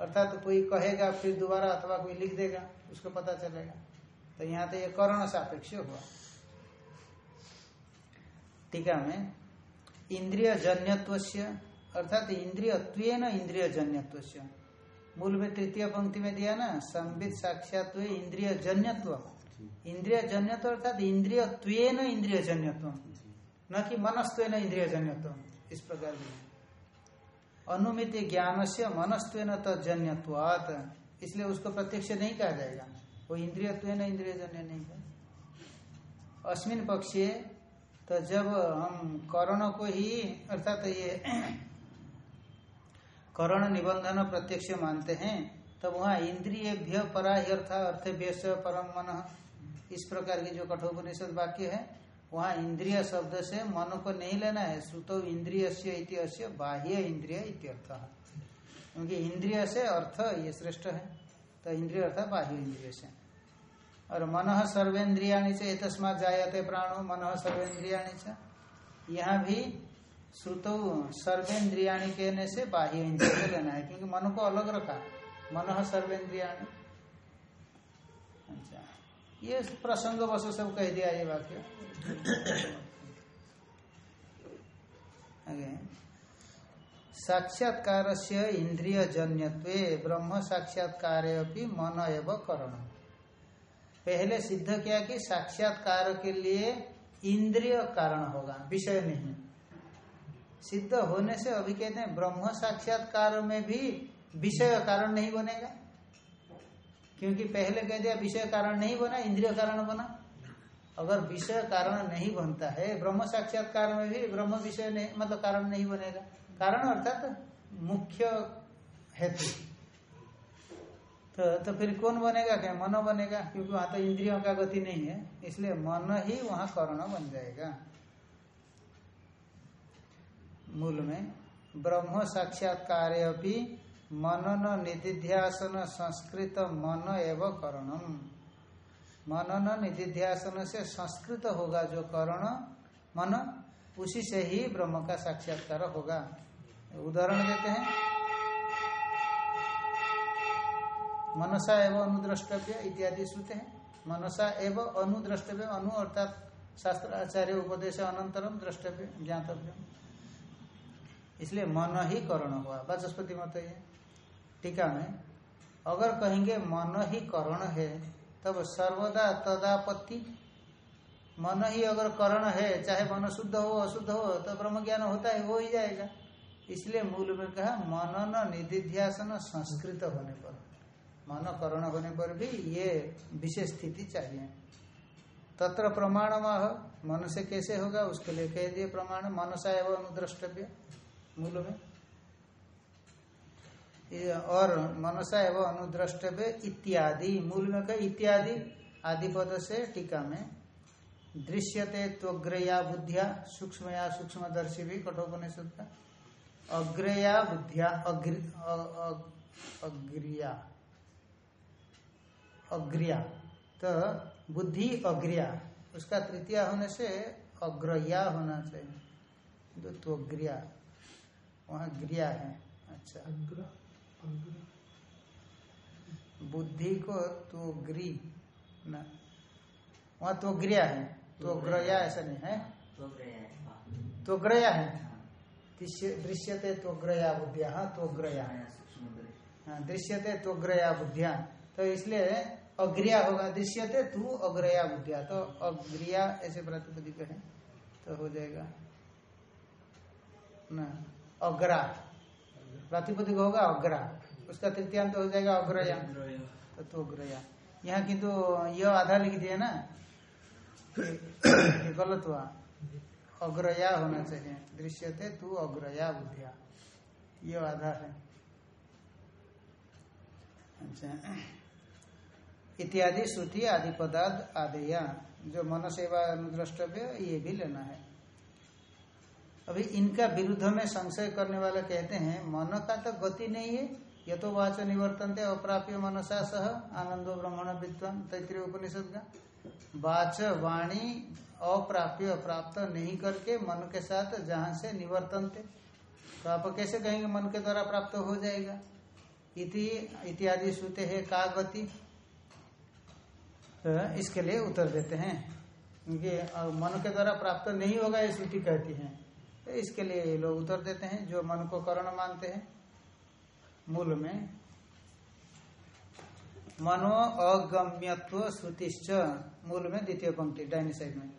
अर्थात तो कोई कहेगा फिर दोबारा अथवा कोई लिख देगा उसको पता चलेगा। तो यहाँ तो ये करण सापेक्ष हुआ। टीका में इंद्रिय जन्यत्व अर्थात इंद्रियत्व इंद्रिय जन्यत्व मूल में तृतीय पंक्ति में दिया ना संबित साक्षात इंद्रिय जन्यत्व इंद्रिय जन्यत्व अर्थात इंद्रियत्व इंद्रिय जन्यत्व न कि मनस्व इंद्रिय जन्यत्व इस प्रकार की अनुमित ज्ञान से मनस्व तजन्यवात इसलिए उसको प्रत्यक्ष नहीं कहा जाएगा। वो इंद्रियत्व इंद्रिय जन्य नहीं है। अस्मिन पक्षे तो जब हम करण को ही, अर्थात ये करण निबंधन प्रत्यक्ष मानते हैं तब वहाँ इंद्रिय परा अर्थ अर्थ परम मन, इस प्रकार की जो कठोपनिषद वाक्य है वहाँ इंद्रिय शब्द से मन को नहीं लेना है। श्रुतो इंद्रिय से बाह्य इंद्रिय इत्यर्थ क्योंकि इंद्रिय से अर्थ ये श्रेष्ठ है। तो इंद्रिय अर्थ बाह्य इंद्रिय से। और मन सर्वेन्द्रिया से तस्मात जायते प्राणो, मन सर्वेन्द्रिया से। यहाँ भी श्रुतो सर्वेन्द्रिया कहने से बाह्य इंद्रिय लेना है। क्योंकि मन को अलग रखा मन सर्वेन्द्रिया अच्छा। ये प्रसंग वसु सब कह दिया ये वाक्य। साक्षात्कार से इंद्रिय जन्यत्व ब्रह्म साक्षात्कार मन एवं करण पहले सिद्ध किया कि साक्षात्कार के लिए इंद्रिय कारण होगा, विषय नहीं। सिद्ध होने से अभी कहते हैं ब्रह्म साक्षात्कार में भी विषय कारण नहीं बनेगा। क्योंकि पहले कह दिया विषय कारण नहीं बना, इंद्रिय कारण बना। अगर विषय कारण नहीं बनता है, ब्रह्म साक्षात्कार में भी ब्रह्म विषय नहीं मतलब कारण नहीं बनेगा। कारण अर्थात मुख्य हेतु। तो तो फिर कौन बनेगा क्या? मन बनेगा, क्योंकि वहाँ तो इंद्रियों का गति नहीं है, इसलिए मन ही वहाँ कर्ण बन जाएगा। मूल में ब्रह्म साक्षात्कार मनन निधिध्यासन संस्कृत मन एवं करणम। मनन निधिध्यासन से संस्कृत होगा जो करण, मन, उसी से ही ब्रह्म का साक्षात्कार होगा। उदाहरण देते हैं। मनसा एवं अनुद्रष्टव्य इत्यादि श्रुते हैं। मनसा एवं अनुद्रष्टव्य, अनु अर्थात शास्त्र, आचार्य उपदेश अनंतरम द्रष्टव्य, ज्ञातव्य। इसलिए मन ही करण हुआ। वाचस्पति मत ये। टीका में, अगर कहेंगे मन ही करण है, तब सर्वदा तदापत्ति। मन ही अगर करण है, चाहे मन शुद्ध हो, अशुद्ध हो तो ब्रह्म ज्ञान होता है हो ही जाएगा। इसलिए मूल में कहा, मनन निधिध्यासन संस्कृत होने पर। मन करण होने पर भी ये विशेष स्थिति चाहिए। तत्र प्रमाण माह मन से कैसे होगा, उसके लिए कह दिए प्रमाण, मनसा एवं अनुद्रष्टव्य, मूल में। और मनसा एवं अनुद्रष्टव्य इत्यादि मूल में कह इत्यादि आदि पद से टीका में दृश्यते त्वग्रया बुद्धिया सूक्ष्म या सूक्ष्म दर्शी भी कठोपनिषद का। अग्रया बुद्धिया अग्रिया। अग्रिया। तो बुद्धि अग्रिया, उसका तृतीय होने से अग्रया होना चाहिए। तो त्वग्रिया, वहाँ ग्रिया है। अच्छा। बुद्धि को त्वग्री न? वहाँ त्वग्रिया है। त्वग्रया ऐसा नहीं है? त्वग्रया है दृश्य- दृश्यते त्वग्रया बुद्धिया हाँ त्वग्रया हाँ दृश्यते त्वग्रया बुद्धिया। तो इसलिए अग्रिया होगा दृश्यते तू अग्रया बुद्धिया। तो अग्रिया ऐसे प्रतिपदिक है तो हो जाएगा ना? अग्रा। प्रतिपदिक होगा अग्रा। उसका तृतीयांत हो जाएगा अग्रया। तो तो अग्रया यहाँ किंतु यह आधा लिख दिया ना? गलत हुआ। अग्रया होना चाहिए। दृश्यते तू अग्रया बुद्धिया। ये आधा है। अच्छा। इत्यादि श्रुति आदि पदार्थ आदिया। जो मन सेवा अनुद्रष्टव्य, ये भी लेना है। अभी इनका विरुद्ध में संशय करने वाले कहते हैं, मन का तो गति नहीं है। ये तो वाच निवर्तन थे अप्राप्य मनसा सह, आनंदो ब्रह्मण विद्वान। तैतृय उपनिषद का। वाच वाणी अप्राप्य प्राप्त नहीं करके मन के साथ जहाँ से निवर्तन थे तो आप कैसे कहेंगे मन के द्वारा प्राप्त हो जाएगा? इति, इत्यादि सूते है का गति तो इसके लिए उत्तर देते हैं। क्योंकि मन के द्वारा प्राप्त नहीं होगा ये श्रुति कहती है। तो इसके लिए ये लोग उत्तर देते हैं, जो मन को करण मानते हैं। मूल में, मनो अगम्यत्व श्रुतिश्च, मूल में द्वितीय पंक्ति, डाइनी साइड में।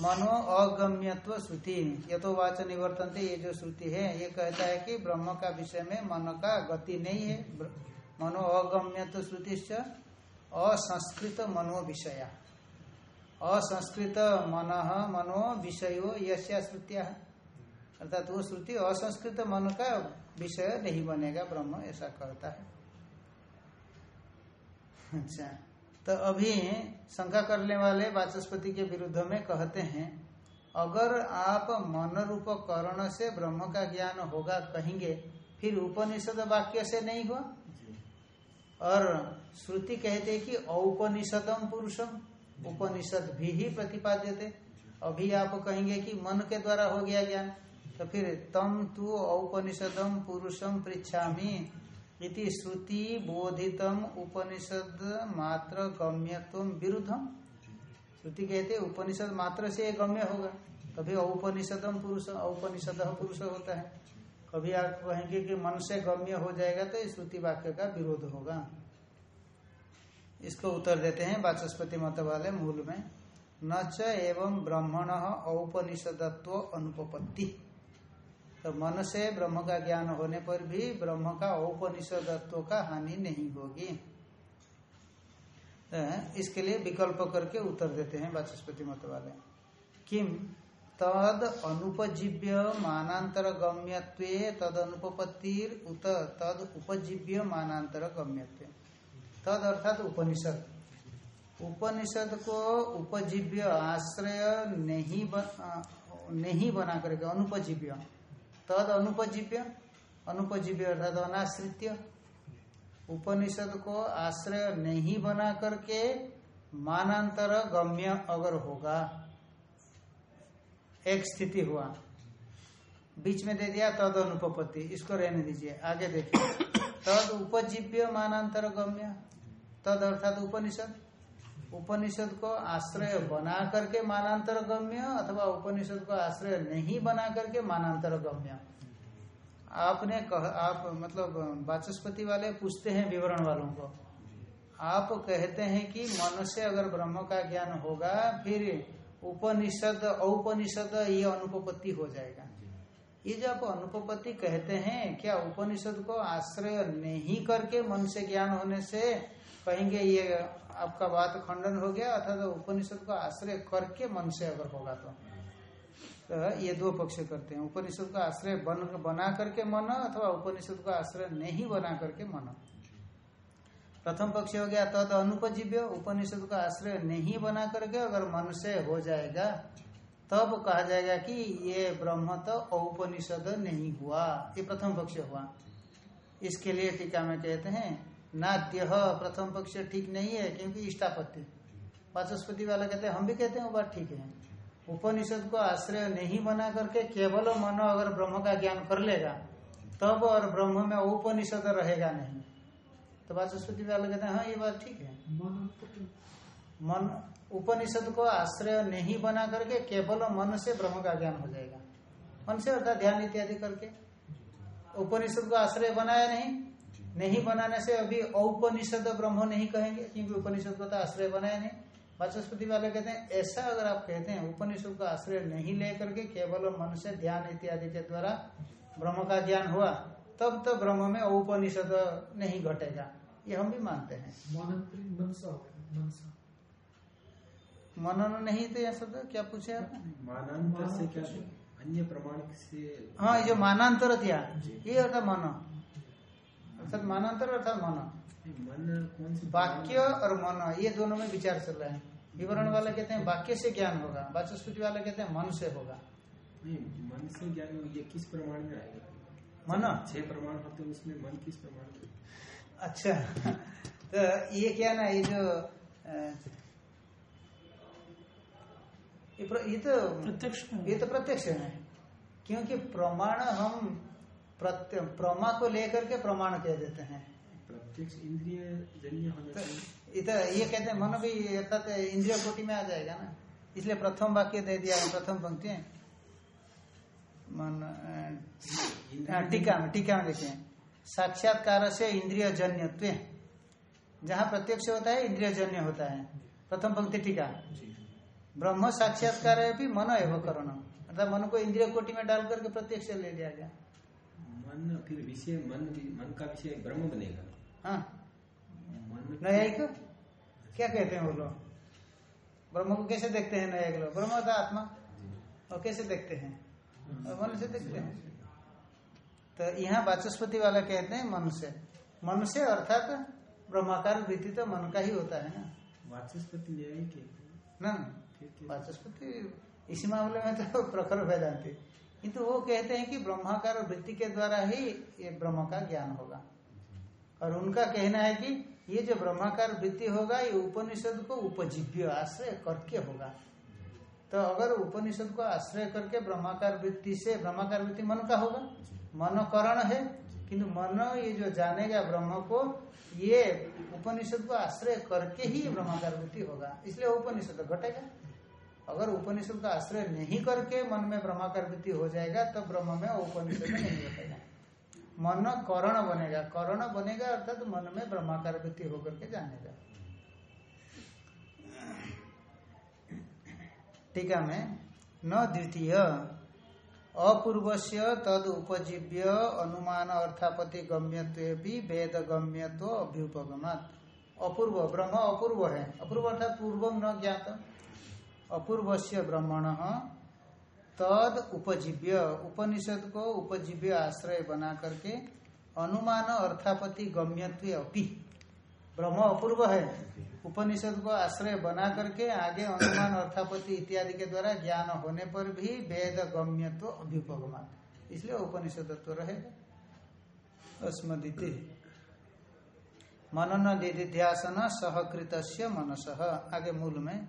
मनो अगम्यत्व श्रुति, ये तो वाच निवर्तनते, ये जो श्रुति है, ये कहता है कि ब्रह्म का विषय में मन का गति नहीं है। मनो अगम्यत्व श्रुतिश्च, असंस्कृत मनो विषया। असंस्कृत मन मनो विषयो यश्या श्रुतिया। अर्थात वो श्रुति असंस्कृत मन का विषय नहीं बनेगा ब्रह्म ऐसा कहता है। अच्छा तो अभी शंका करने वाले वाचस्पति के विरुद्ध में कहते हैं अगर आप मन रूप करण से ब्रह्म का ज्ञान होगा कहेंगे फिर उपनिषद वाक्य से नहीं हुआ? और श्रुति कहते हैं कि औपनिषदम पुरुषम उपनिषद भी ही प्रतिपाद्य थे। अभी आप कहेंगे कि मन के द्वारा हो गया ज्ञान। तो फिर तम तु औपनिषदम पुरुषम पृछामी इति श्रुति बोधितम उपनिषद मात्र गम्यत्व विरुद्धम। श्रुति कहते उपनिषद मात्र से गम्य होगा। कभी औपनिषदम पुरुष, औपनिषद पुरुष होता है। कभी आप कहेंगे कि मन से गम्य हो जाएगा तो इस श्रुति वाक्य का विरोध होगा। इसको उत्तर देते हैं वाचस्पति मत वाले मूल में। न च एवं ब्रह्मण औपनिषदत्व अनुपपत्ति। तो मन से ब्रह्म का ज्ञान होने पर भी ब्रह्म का औपनिषदत्व का हानि नहीं होगी। तो इसके लिए विकल्प करके उत्तर देते हैं वाचस्पति मत वाले। किम? तद अनुपजीव्य मानांतर गम्यत्व तद अनुपपत्तिर उत तद उपजीव्य मानांतर गम्यत्व। तद अर्थात उपनिषद। उपनिषद को उपजीव्य आश्रय नहीं बन, नहीं बना करके अनुपजीव्य तद अनुपजीव्य अनुपजीव्य अर्थात अनाश्रित्य। उपनिषद को आश्रय नहीं बना करके मानांतर गम्य अगर होगा। एक स्थिति हुआ। बीच में दे दिया तद अनुपपत्ति, इसको रहने दीजिए। आगे देखिए। तद उपजीव्य मानांतर गम्य, तद अर्थात उपनिषद। उपनिषद को आश्रय बना करके मानांतर गम्य अथवा उपनिषद को आश्रय नहीं बना करके मानांतर गम्य आपने कह, आप मतलब वाचस्पति वाले पूछते हैं विवरण वालों को। आप कहते हैं कि मनुष्य अगर ब्रह्म का ज्ञान होगा, फिर उपनिषद, औपनिषद ये अनुपपत्ति हो जाएगा। ये जो आप अनुपपत्ति कहते हैं, क्या उपनिषद को आश्रय नहीं करके मन से ज्ञान होने से कहेंगे ये आपका बात खंडन हो गया, अर्थात तो उपनिषद को आश्रय करके मन से अगर होगा तो। तो ये दो पक्ष करते हैं, उपनिषद का आश्रय बन, बना करके मन अथवा उपनिषद का आश्रय नहीं बना करके मन। प्रथम पक्ष हो गया तद अनुपजीव्य, उपनिषद का आश्रय नहीं बना करके अगर मन से हो जाएगा, तब कहा जाएगा कि ये ब्रह्म तो औपनिषद नहीं हुआ, ये प्रथम पक्ष हुआ। इसके लिए टीका में कहते हैं नाद्य प्रथम पक्ष ठीक नहीं है क्योंकि इष्टापत्ति। वाचस्पति वाला कहते हैं हम भी कहते हैं वो बात ठीक है। उपनिषद को आश्रय नहीं बना करके केवल मन अगर ब्रह्म का ज्ञान कर लेगा तब और ब्रह्म में उपनिषद रहेगा नहीं। तो वाचस्पति वाले कहते हैं हाँ ये बात ठीक है। मन उपनिषद को आश्रय नहीं बना करके केवल मन से ब्रह्म का ज्ञान हो जाएगा। मन से अर्थात ध्यान इत्यादि करके। उपनिषद को आश्रय बनाया नहीं नहीं बनाने से अभी औपनिषद ब्रह्म नहीं कहेंगे क्योंकि उपनिषद को तो आश्रय बनाया नहीं। वाचस्पति वाले कहते हैं ऐसा अगर आप कहते हैं उपनिषद का आश्रय नहीं लेकर के केवल मन से ध्यान इत्यादि के द्वारा ब्रह्म का ज्ञान हुआ तब तो ब्रह्म में औपनिषद नहीं घटेगा। ये हम भी मानते हैं। मनन नहीं तो यह शब्द क्या पूछे आप मानांतर से क्या अन्य प्रमाण से हाँ ये जो मानांतर दिया ये अर्थात मन अर्थात मानांतर अर्थात मन। वाक्य और मन ये दोनों में विचार चल रहा है। विवरण वाले कहते हैं वाक्य से ज्ञान होगा वाचस्पति वाले कहते हैं मन से होगा। मन से ज्ञान ये किस प्रमाण में आएगा? मन? छह प्रमाण होते हैं उसमें मन किस प्रमाण में? अच्छा तो ये क्या ना ये जो ये, तो प्रत्यक्ष ये तो प्रत्यक्ष है। क्योंकि प्रमाण हम प्रत्य प्रमा को लेकर के प्रमाण कह देते हैं। प्रत्यक्ष इंद्रिय जन्य होना तो चाहिए ये तो कहते हैं मन भी अर्थात इंद्रिय कोटि में आ जाएगा ना। इसलिए प्रथम वाक्य दे दिया है प्रथम पंक्ति है। मन हाँ, टीका में टीका में देखिए साक्षात्कार से इंद्रिय जन्यत्व जहाँ प्रत्यक्ष होता है इंद्रिय जन्य होता है। प्रथम पंक्ति टीका। ब्रह्म साक्षात्कार है भी मन एवं करण अर्थात मन को इंद्रिय कोटि में डाल करके प्रत्यक्ष ले लिया गया। मन फिर विषय मन मन का विषय ब्रह्म बनेगा। हाँ। मन न्यायिक क्या कहते हैं वो लोग? ब्रह्म को कैसे देखते हैं न्यायिक लोग? ब्रह्म था आत्मा। और कैसे देखते हैं? मन से देखते हैं। तो यहाँ वाचस्पति वाला कहते हैं मन से। मन से अर्थात ब्रह्माकार वृत्ति तो मन का ही होता है ना। वाचस्पति न्याय के ना? वाचस्पति इसी मामले में तो प्रखर वेदांति किंतु वो कहते हैं कि ब्रह्माकार वृत्ति के द्वारा ही ये ब्रह्म का ज्ञान होगा। और उनका कहना है कि ये जो ब्रह्माकार वृत्ति होगा, ये उपनिषद को उपजीव्य आश्रय करके होगा। तो अगर उपनिषद को आश्रय करके ब्रह्माकार वृत्ति से, ब्रह्माकार वृत्ति मन का होगा? मन करण है, किंतु मन ये जो जानेगा ब्रह्म को, ये उपनिषद को आश्रय करके ही ब्रह्माकार वृत्ति होगा। इसलिए उपनिषद घटेगा। अगर उपनिषद का आश्रय नहीं करके मन में ब्रह्माकार वृत्ति हो जाएगा तो ब्रह्म में उपनिषद नहीं घटेगा मन करण बनेगा। करण बनेगा अर्थात मन में ब्रह्माकार वृत्ति होकर के जानेगा। टीका में न द्वितीय। अपूर्व से तद उपजीव्य अनुमान अर्थापति गम्यत्व भी वेद गम्यत्व अभ्युपगमात। अपूर्व, ब्रह्म अपूर्व है। अपूर्व अर्थात पूर्वम न ज्ञात अपूर्व से ब्रह्मण तद उपजीव्य उपनिषद को उपजीव्य आश्रय बना करके अनुमान अर्थापति गम्यत्व अपि। ब्रह्म अपूर्व है। उपनिषद को आश्रय बना करके आगे अनुमान अर्थापति इत्यादि के द्वारा ज्ञान होने पर भी वेद गम्यत्व अभ्युपगमान इसलिए उपनिषदत्व रहेगा। अस्मदिति। मनन निधिध्यासन सहकृत मनस। आगे मूल में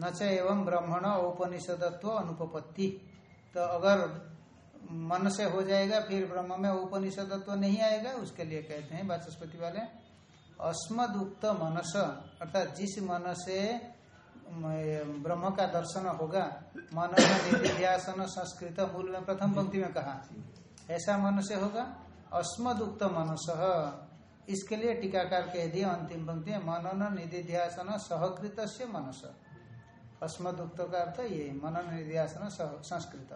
न च एवं ब्रह्मण औपनिषदत्व अनुपपत्ति। तो अगर मन से हो जाएगा, फिर ब्रह्म में उपनिषदत्व नहीं आएगा, उसके लिए कहते हैं वाचस्पति वाले अस्मदुक्त मनस, अर्थात जिस मन से ब्रह्म का दर्शन होगा मन निधिध्यासन संस्कृत मूल में प्रथम पंक्ति में कहा, ऐसा मन से होगा अस्मदुक्त मनस। इसके लिए टीकाकार कह दिए, अंतिम पंक्ति में, मनन निधिध्यासन सहकृत से मनस। अस्मदुक्त का अर्थ ये मनन निध्यासन संस्कृत।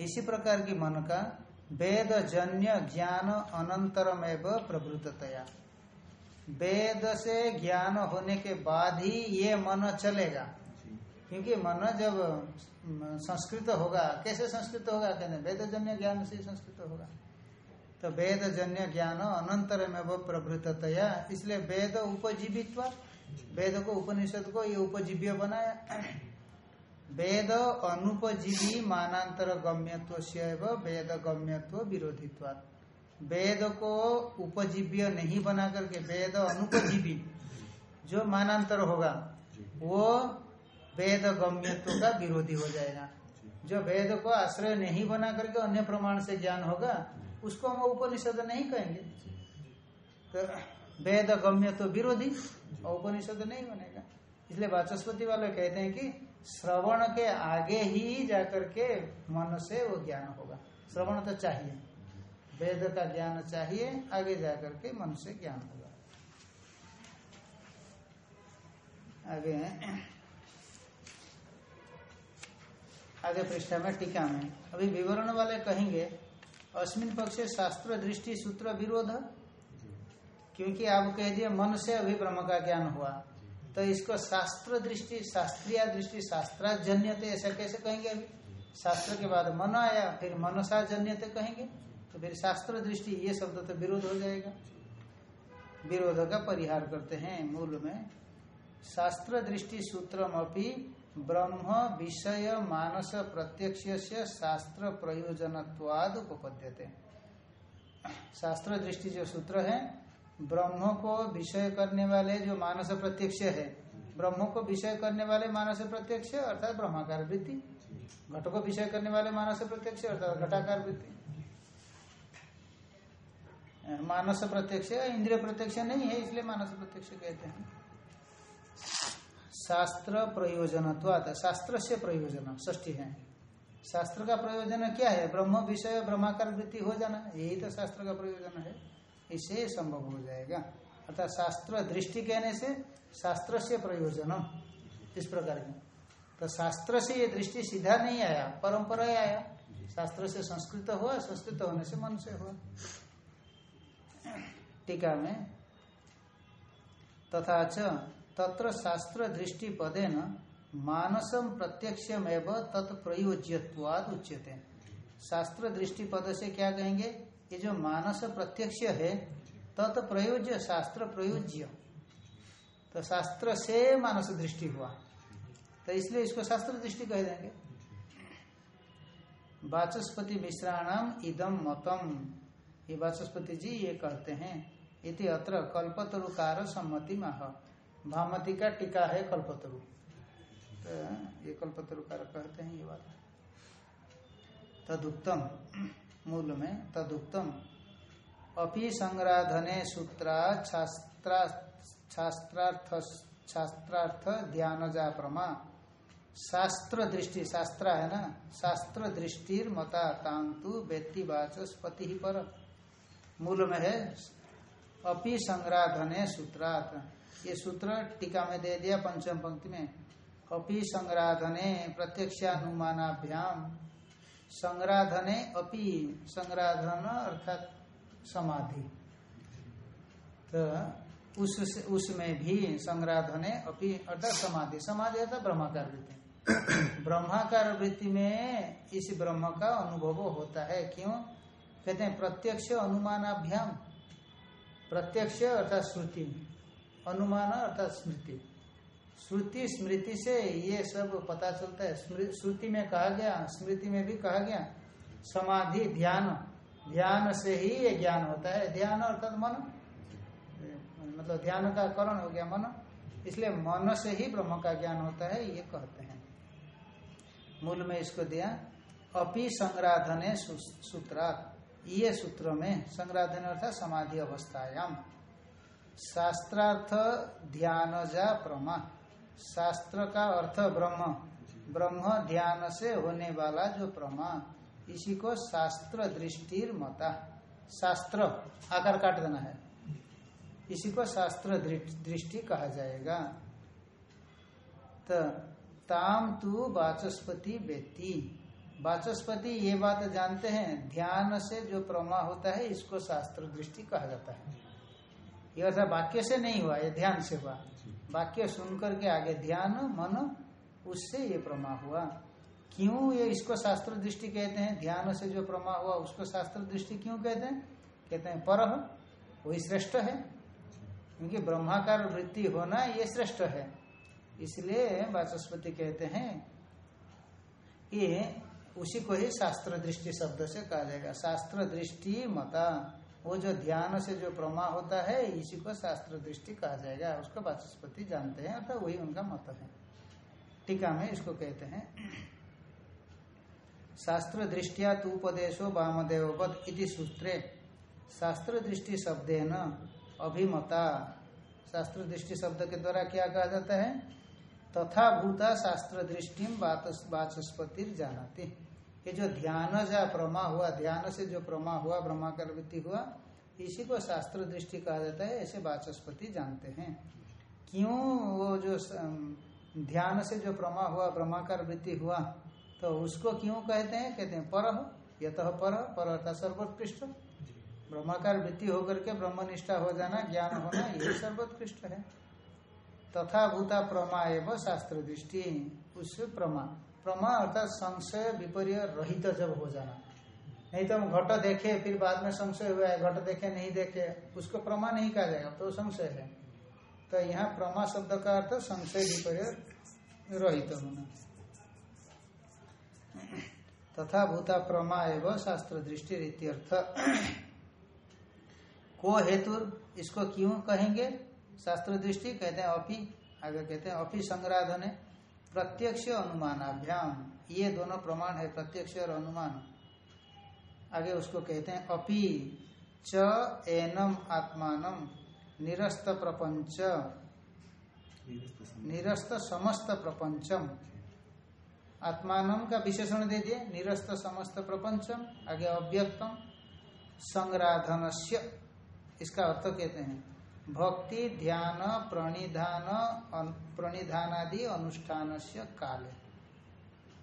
इसी प्रकार की मन का वेद जन्य ज्ञान अनंतरमेव प्रवृत्तया वेद से ज्ञान होने के बाद ही ये मन चलेगा। क्योंकि मन जब संस्कृत होगा कैसे संस्कृत होगा? कहते वेद जन्य ज्ञान से संस्कृत होगा। तो वेद जन्य ज्ञान अनंतर में वो प्रवृत्तया इसलिए वेद उपजीवित्व वेद को उपनिषद को ये उपजीव्य बनाया। वेद अनुपजीवी मानांतर गम्यत्व वेद गम्यत्व विरोधित्वात्। वेद को उपजीव्य नहीं बना करके वेद अनुपजीवी जो मानांतर होगा, वो वेद गम्यत्व का विरोधी हो जाएगा। जो वेद को आश्रय नहीं बना करके अन्य प्रमाण से ज्ञान होगा, उसको हम उपनिषद नहीं कहेंगे। तो वेद गम्य तो विरोधी। उपनिषद नहीं बनेगा। इसलिए वाचस्पति वाले कहते हैं कि श्रवण के आगे ही जाकर के मन से वो ज्ञान होगा। श्रवण तो चाहिए। वेद का ज्ञान चाहिए, आगे जाकर के मन से ज्ञान होगा। आगे आगे पृष्ठा में टीका में। अभी विवरण वाले कहेंगे, अस्मिन पक्ष शास्त्र दृष्टि सूत्र विरोध क्योंकि आप कह दिए मन से अभी ब्रह्म का ज्ञान हुआ। तो इसको शास्त्र दृष्टि, शास्त्रीय दृष्टि, शास्त्राजन्यते ऐसा कैसे कहेंगे अभी? शास्त्र के बाद मन आया, फिर मनसाजन्यते कहेंगे तो फिर शास्त्र दृष्टि, ये शब्द तो विरोध हो जाएगा। विरोध का परिहार करते हैं मूल में। शास्त्र दृष्टि सूत्रम अपनी ब्रह्म विषय मानस प्रत्यक्ष शास्त्र प्रयोजनत्वाद उपपद्यते। शास्त्र दृष्टि जो सूत्र है ब्रह्म को विषय करने वाले जो मानस प्रत्यक्ष है, ब्रह्म को विषय करने वाले मानस प्रत्यक्ष अर्थात ब्रह्माकार वृत्ति। घट को विषय करने वाले मानस प्रत्यक्ष अर्थात घटाकार वृत्ति। मानस प्रत्यक्ष इंद्रिय प्रत्यक्ष नहीं है, इसलिए मानस प्रत्यक्ष कहते हैं। शास्त्र प्रयोजन शास्त्र से प्रयोजन ष्टी है। शास्त्र का प्रयोजन क्या है? ब्रह्म विषय, ब्रह्माकार वृत्ति हो जाना, यही तो शास्त्र का प्रयोजन है। इससे संभव हो जाएगा। अर्थात शास्त्र दृष्टि कहने से शास्त्र से प्रयोजन इस प्रकार की। तो शास्त्र से ये दृष्टि सीधा नहीं आया परंपरा आया। शास्त्र से संस्कृत हुआ, संस्कृत होने से मन से हुआ। टीका में, तथा तत्र शास्त्र दृष्टि पदे न मानसम प्रत्यक्षमेव तत्प्रयोज्यवाद उच्यते शास्त्र दृष्टि पद से क्या कहेंगे? ये जो मानस प्रत्यक्ष है तत्प्रयोज्य शास्त्र प्रयोज्य। तो शास्त्र से मानस दृष्टि हुआ। तो इसलिए इसको शास्त्र दृष्टि कह देंगे। वाचस्पति मिश्राणाम इदम मतम। ये वाचस्पति जी ये कहते हैं, इति अत्र कल्पतरुकार सम्मति माह भामति का टीका है कल्पतरु। तो ये कल्पतरुकार कहते हैं ये बात। तदुक्तम। मूल में तदुक्तम। अपि संग्राधने सूत्रा शास्त्रा शास्त्रार्थ शास्त्रार्थ ध्यान जा प्रमा शास्त्र दृष्टि शास्त्र है ना? शास्त्र दृष्टि मता तांतु व्यक्ति वाचस्पति ही पर। मूल में है अपि संग्राधने सूत्रार्थ ये सूत्र टीका में दे दिया पंचम पंक्ति में। अपि संग्राधने प्रत्यक्षानुमानाभ्याम। संग्राधने अपि संग्राधन अर्थात समाधि। तो उस उसमें भी संग्राधने अपि अर्थात समाधि। समाधि अर्थात ब्रह्माकार वृत्ति। ब्रह्माकार वृत्ति में इस ब्रह्म का अनुभव होता है। क्यों? कहते हैं प्रत्यक्ष अनुमानाभ्याम। प्रत्यक्ष अर्थात श्रुति। अनुमान अर्थात स्मृति। श्रुति, स्मृति से ये सब पता चलता है। श्रुति में कहा गया, स्मृति में भी कहा गया, समाधि, ध्यान। ध्यान से ही ये ज्ञान होता है। ध्यान अर्थात मन? मतलब ध्यान का करण हो गया मन। इसलिए मन से ही ब्रह्म का ज्ञान होता है, ये कहते हैं। मूल में इसको दिया, अपि संग्राधने सूत्रा ये सूत्र में संग्राधन अर्थात समाधि अवस्थायाम। शास्त्रार्थ ध्यान जा प्रमा शास्त्र का अर्थ ब्रह्म। ब्रह्म ध्यान से होने वाला जो प्रमा, इसी को शास्त्र दृष्टि मता। शास्त्र, आकार काट देना है। इसी को शास्त्र दृष्टि कहा जाएगा। तो ताम तु वाचस्पति व्यक्ति वाचस्पति ये बात जानते हैं, ध्यान से जो प्रमा होता है, इसको शास्त्र दृष्टि कहा जाता है। ये अर्थात वाक्य से नहीं हुआ ये ध्यान से हुआ। वाक्य सुनकर के आगे ध्यान मन उससे ये प्रमा हुआ। क्यों ये इसको शास्त्र दृष्टि कहते हैं? ध्यान से जो प्रमा हुआ उसको शास्त्र दृष्टि क्यों कहते हैं? कहते हैं पर वही श्रेष्ठ है। क्योंकि ब्रह्माकार वृत्ति होना ये श्रेष्ठ है। इसलिए वाचस्पति कहते हैं ये उसी को ही शास्त्र दृष्टि शब्द से कहा जाएगा। शास्त्र दृष्टि मता। वो जो ध्यान से जो प्रमा होता है, इसी को शास्त्र दृष्टि कहा जाएगा। उसको वाचस्पति जानते हैं अर्थात वही उनका मत है। टीका में इसको कहते हैं, शास्त्र दृष्टिया तूपदेशो वामदेववत इति सूत्रे। शास्त्र दृष्टि शब्दे न अभिमता। शास्त्र दृष्टि शब्द के द्वारा क्या कहा जाता है? तथा भूता शास्त्र दृष्टि वाचस्पति जानाती ये जो ध्यान जा प्रमा हुआ, ध्यान से जो प्रमा हुआ ब्रह्माकार वृत्ति हुआ, इसी को शास्त्र दृष्टि कहा जाता है, ऐसे वाचस्पति जानते हैं। क्यों वो जो ध्यान से जो प्रमा हुआ ब्रह्माकार वृत्ति हुआ तो उसको क्यों कहते हैं? कहते हैं, पर, यत पर पर अर्थात सर्वोत्कृष्ट। ब्रह्माकार वृत्ति होकर के ब्रह्मनिष्ठा हो जाना, ज्ञान होना, ये सर्वोत्कृष्ट है। तथा भूता प्रमा एवं शास्त्र दृष्टि, उस प्रमा। प्रमा अर्थात संशय विपर्य रहित जब हो जाना। नहीं तो हम घट देखे, फिर बाद में संशय हुआ है घट देखे, नहीं देखे, उसको प्रमा नहीं कहा जाएगा तो संशय है। तो यहाँ प्रमा शब्द का अर्थ संशय विपर्य रहित होना। तथा भूता प्रमा एवं शास्त्र दृष्टि रीत्यर्थ को हेतु इसको क्यों कहेंगे? शास्त्र दृष्टि कहते हैं अपी, आगे कहते हैं अपी संग्राधन। प्रत्यक्ष अनुमानाभ्याम ये दोनों प्रमाण है प्रत्यक्ष और अनुमान। आगे उसको कहते हैं अपि च एनम आत्मान निरस्त प्रपंच। निरस्त समस्त। प्रपंचम। आत्मान का विशेषण दे दिए निरस्त समस्त प्रपंचम आगे अव्यक्तम। संग्राधन इसका अर्थ कहते हैं। भक्ति, ध्यान, प्रणिधान प्रणिधानादि अनुष्ठान से काले।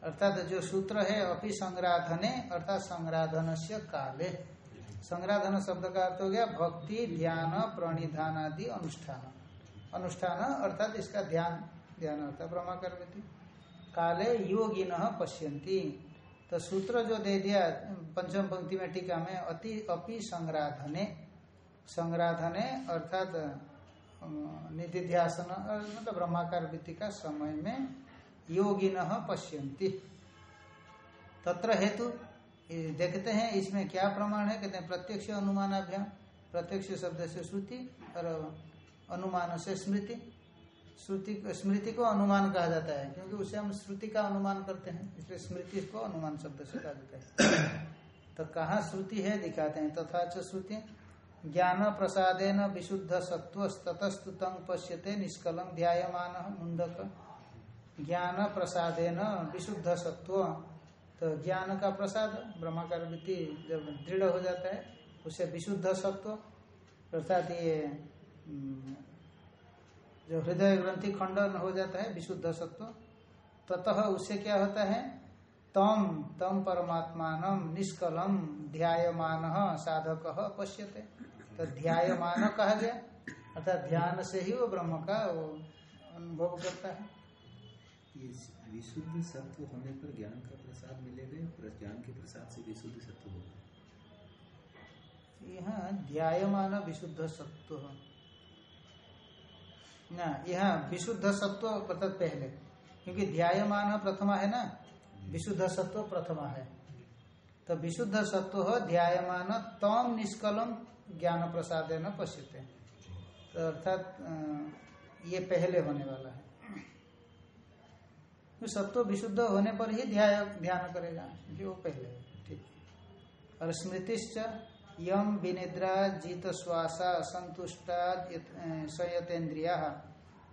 अर्थात जो सूत्र है, अपि संग्राधने, अर्थात संग्राधन से काले। संग्राधन शब्द का अर्थ हो गया भक्ति, ध्यान प्रणिधान आदि अनुष्ठान। अनुष्ठान अर्थात इसका ध्यान ध्यान अर्थात ब्रह्माकार काले योगी न पश्यंती तो सूत्र जो दे दिया, पंचम पंक्ति में टीका में, अति अपि संग्राधने संग्राधने, अर्थात निधिध्यासन मतलब ब्रह्माकार वृत्ति का समय में योगी न पश्यंती तत्र हेतु देखते हैं, इसमें क्या प्रमाण है? कहते हैं, प्रत्यक्ष अनुमानाभ्याम, प्रत्यक्ष शब्द से श्रुति, और अनुमान से स्मृति। श्रुति, स्मृति को अनुमान कहा जाता है, क्योंकि उसे हम श्रुति का अनुमान करते हैं, इसलिए स्मृति को अनुमान शब्द से कहा जाता है। तो कहा श्रुति है, दिखाते हैं, तथा तो श्रुति ज्ञान प्रसादेन विशुद्ध सत्व ततस्तुतं पश्यते निष्कलम ध्यायमान मुंडक ज्ञान प्रसादेन विशुद्ध सत्व तो ज्ञान का प्रसाद ब्रह्माकार वृत्ति जब दृढ़ हो जाता है, उसे विशुद्ध सत्व अर्थात ये जो हृदय ग्रंथि खंडन हो जाता है विशुद्ध सत्व ततः उससे क्या होता है? तम तम परमात्मान निष्कलम ध्यायमान साधक पश्यते। तो ध्यायमान कहा गया। अर्थात ध्यान से ही वो ब्रह्म का वो अनुभव करता है। विशुद्ध सत्व होने पर ज्ञान का प्रसाद मिलेगा ज्ञान के प्रसाद से विशुद्ध सत्व होगा? यहाँ ध्यायमान विशुद्ध सत्व। ना यहाँ विशुद्ध सत्व अर्थात पहले। क्योंकि ध्यायमान प्रथमा है ना? विशुद्ध सत्व प्रथमा है। तो विशुद्ध सत्व ध्यायमान तम निष्कलम ज्ञान प्रसाद न पश्यते। तो अर्थात ये पहले होने वाला है। तो सत्व विशुद्ध होने पर ही ध्यान ध्यान करेगा जो पहले ठीक। और स्मृतिश्च यम विनिद्रा जीत श्वासा संतुष्टा संयतेन्द्रिया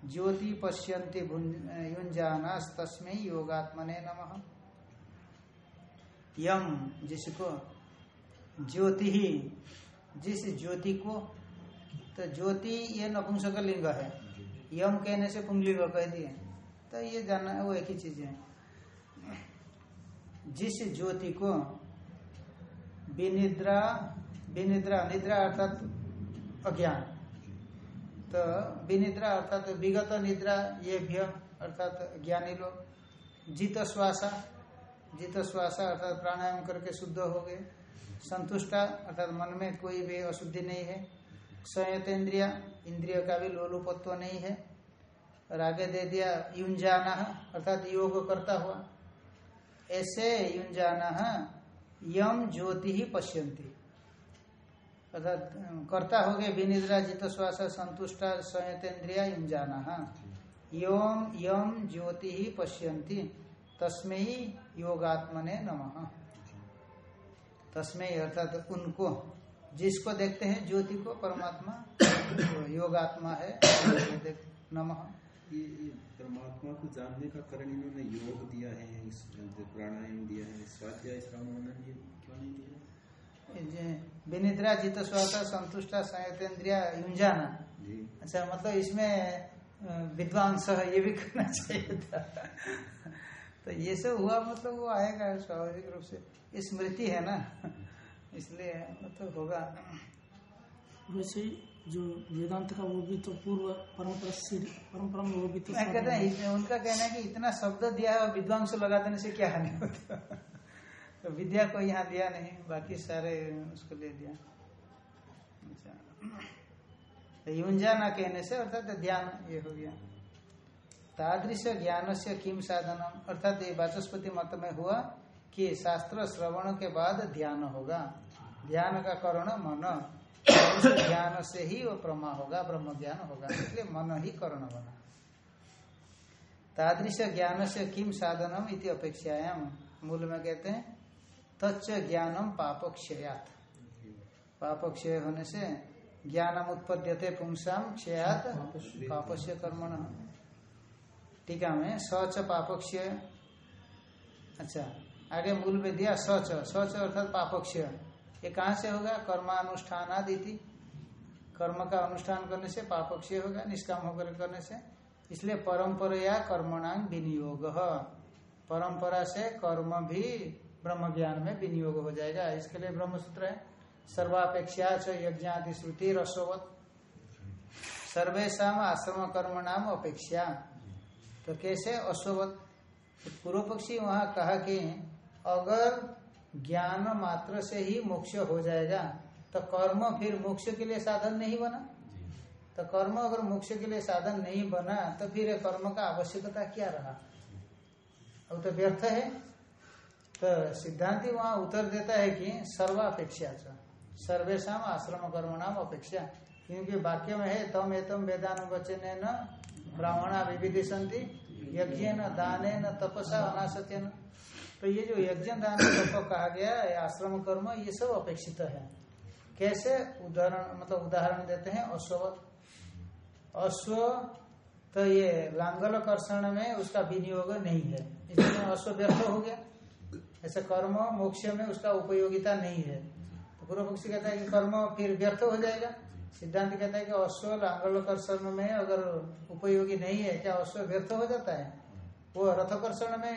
ज्योति पश्यंति युंजाना तस्में योगात्मने नम। यम जिसको ज्योति ही जिस ज्योति को तो ज्योति ये नपुंसक लिंग है। यम कहने से पुंगलिंग कह दिए। तो ये जानना है, वो एक ही चीज़ है। जिस ज्योति को विनिद्रा विनिद्रा, निद्रा अर्थात अज्ञान। तो विनिद्रा अर्थात विगत निद्रा, ये भ्य अर्थात ज्ञानी लोग। जीत श्वासा जीत श्वासा अर्थात प्राणायाम करके शुद्ध हो गए। संतुष्टा अर्थात मन में कोई भी अशुद्धि नहीं है। संयत इंद्रिया, इंद्रिय का भी लोलुपत्व नहीं है। और आगे दे दिया युंजाना अर्थात योग करता हुआ। ऐसे युंजाना यम ज्योति ही पश्यंती। अर्थात, करता हो गए विनिद्रा, जित श्वास, संतुष्टा संयतेन्द्रिया युंजाना योम, यम ज्योति ही पश्यन्ति तस्मै योगात्मने नमः। तस्मै अर्थात उनको जिसको देखते हैं ज्योति को परमात्मा जो योगात्मा है नमः। ये ये परमात्मा को जानने का कारण इन्होंने योग दिया है प्राणायाम दिया है स्वाध्याय मनन क्यों नहीं दिया? विनिद्रा जित स्वाता संतुष्टा संयतेन्द्रिया युंजाना अच्छा मतलब इसमें विद्वांस ये भी करना चाहिए था। तो ये सब हुआ मतलब वो आएगा स्वाभाविक रूप से। ये स्मृति है ना? इसलिए मतलब होगा। वैसे जो वेदांत का वो भी तो पूर्व परंपरा से परंपरा में वो भी तो मैं कहते हैं इसमें उनका कहना है कि इतना शब्द दिया है विद्वांस लगा देने से क्या हानि होता तो विद्या को यहाँ दिया नहीं बाकी सारे उसको दे दिया। अच्छा। तो युंजा ना कहने से अर्थात ध्यान ये हो गया। तादृश ज्ञान से किम साधनम? अर्थात ये वाचस्पति मत में हुआ कि शास्त्र श्रवण के बाद ध्यान होगा। ध्यान का करण मन। ज्ञान से ही वो प्रमा होगा ब्रह्म ज्ञान होगा। इसलिए मन ही करण बना। तादृश ज्ञान से किम साधनम इति अपेक्षायाम मूल में कहते हैं, तच्च ज्ञानम पापक्षयात। पापक्षय होने से ज्ञानम उत्पद्यते पुंसाम क्षयात पापस्य कर्मण। टीका में सच पापक्षय। अच्छा आगे मूल में दिया, सच सच अर्थात पापक्षय। ये कहाँ से होगा? कर्मानुष्ठान आदि कर्म का अनुष्ठान करने से पापक्षय होगा, निष्काम होकर करने से। इसलिए परंपरा कर्मणांग विनियोग। परंपरा से कर्म भी ब्रह्म ज्ञान में विनियोग हो जाएगा। इसके लिए ब्रह्म सूत्र है। सर्वापेक्षा च यज्ञादि श्रुति रसोवत। सर्वेशा आश्रम कर्म नाम अपेक्षा। तो कैसे? अश्ववत तो पूर्व पक्षी वहाँ कहा कि अगर ज्ञान मात्र से ही मोक्ष हो जाएगा तो कर्म फिर मोक्ष के लिए साधन नहीं बना। तो कर्म अगर मोक्ष के लिए साधन नहीं बना तो फिर कर्म का आवश्यकता क्या रहा? अब तो व्यर्थ है। तो सिद्धांति वहाँ उत्तर देता है कि सर्वापेक्षा सर्वेशा आश्रम कर्म नाम अपेक्षा। क्योंकि वाक्य में है तम एतम वेदान वचन न ब्राह्मणा विविधि संति यज्ञ न दान न तपसा अनाशक्य न तो ये जो यज्ञ, दान, तप कहा गया आश्रम कर्म, ये सब अपेक्षित है। कैसे? उदाहरण मतलब उदाहरण देते हैं, अश्व। अश्व तो ये लांगल कर्षण में उसका विनियोग नहीं है। इसलिए अश्व व्यर्थ हो गया। ऐसे कर्म, मोक्ष में उसका उपयोगिता नहीं है। तो पूर्व पक्षी कहता है कि कर्म फिर व्यर्थ हो जाएगा। सिद्धांत कहता है कि अश्व लांगल कर्षण में अगर उपयोगी नहीं है, क्या अश्व व्यर्थ हो जाता है? वो रथकर्षण में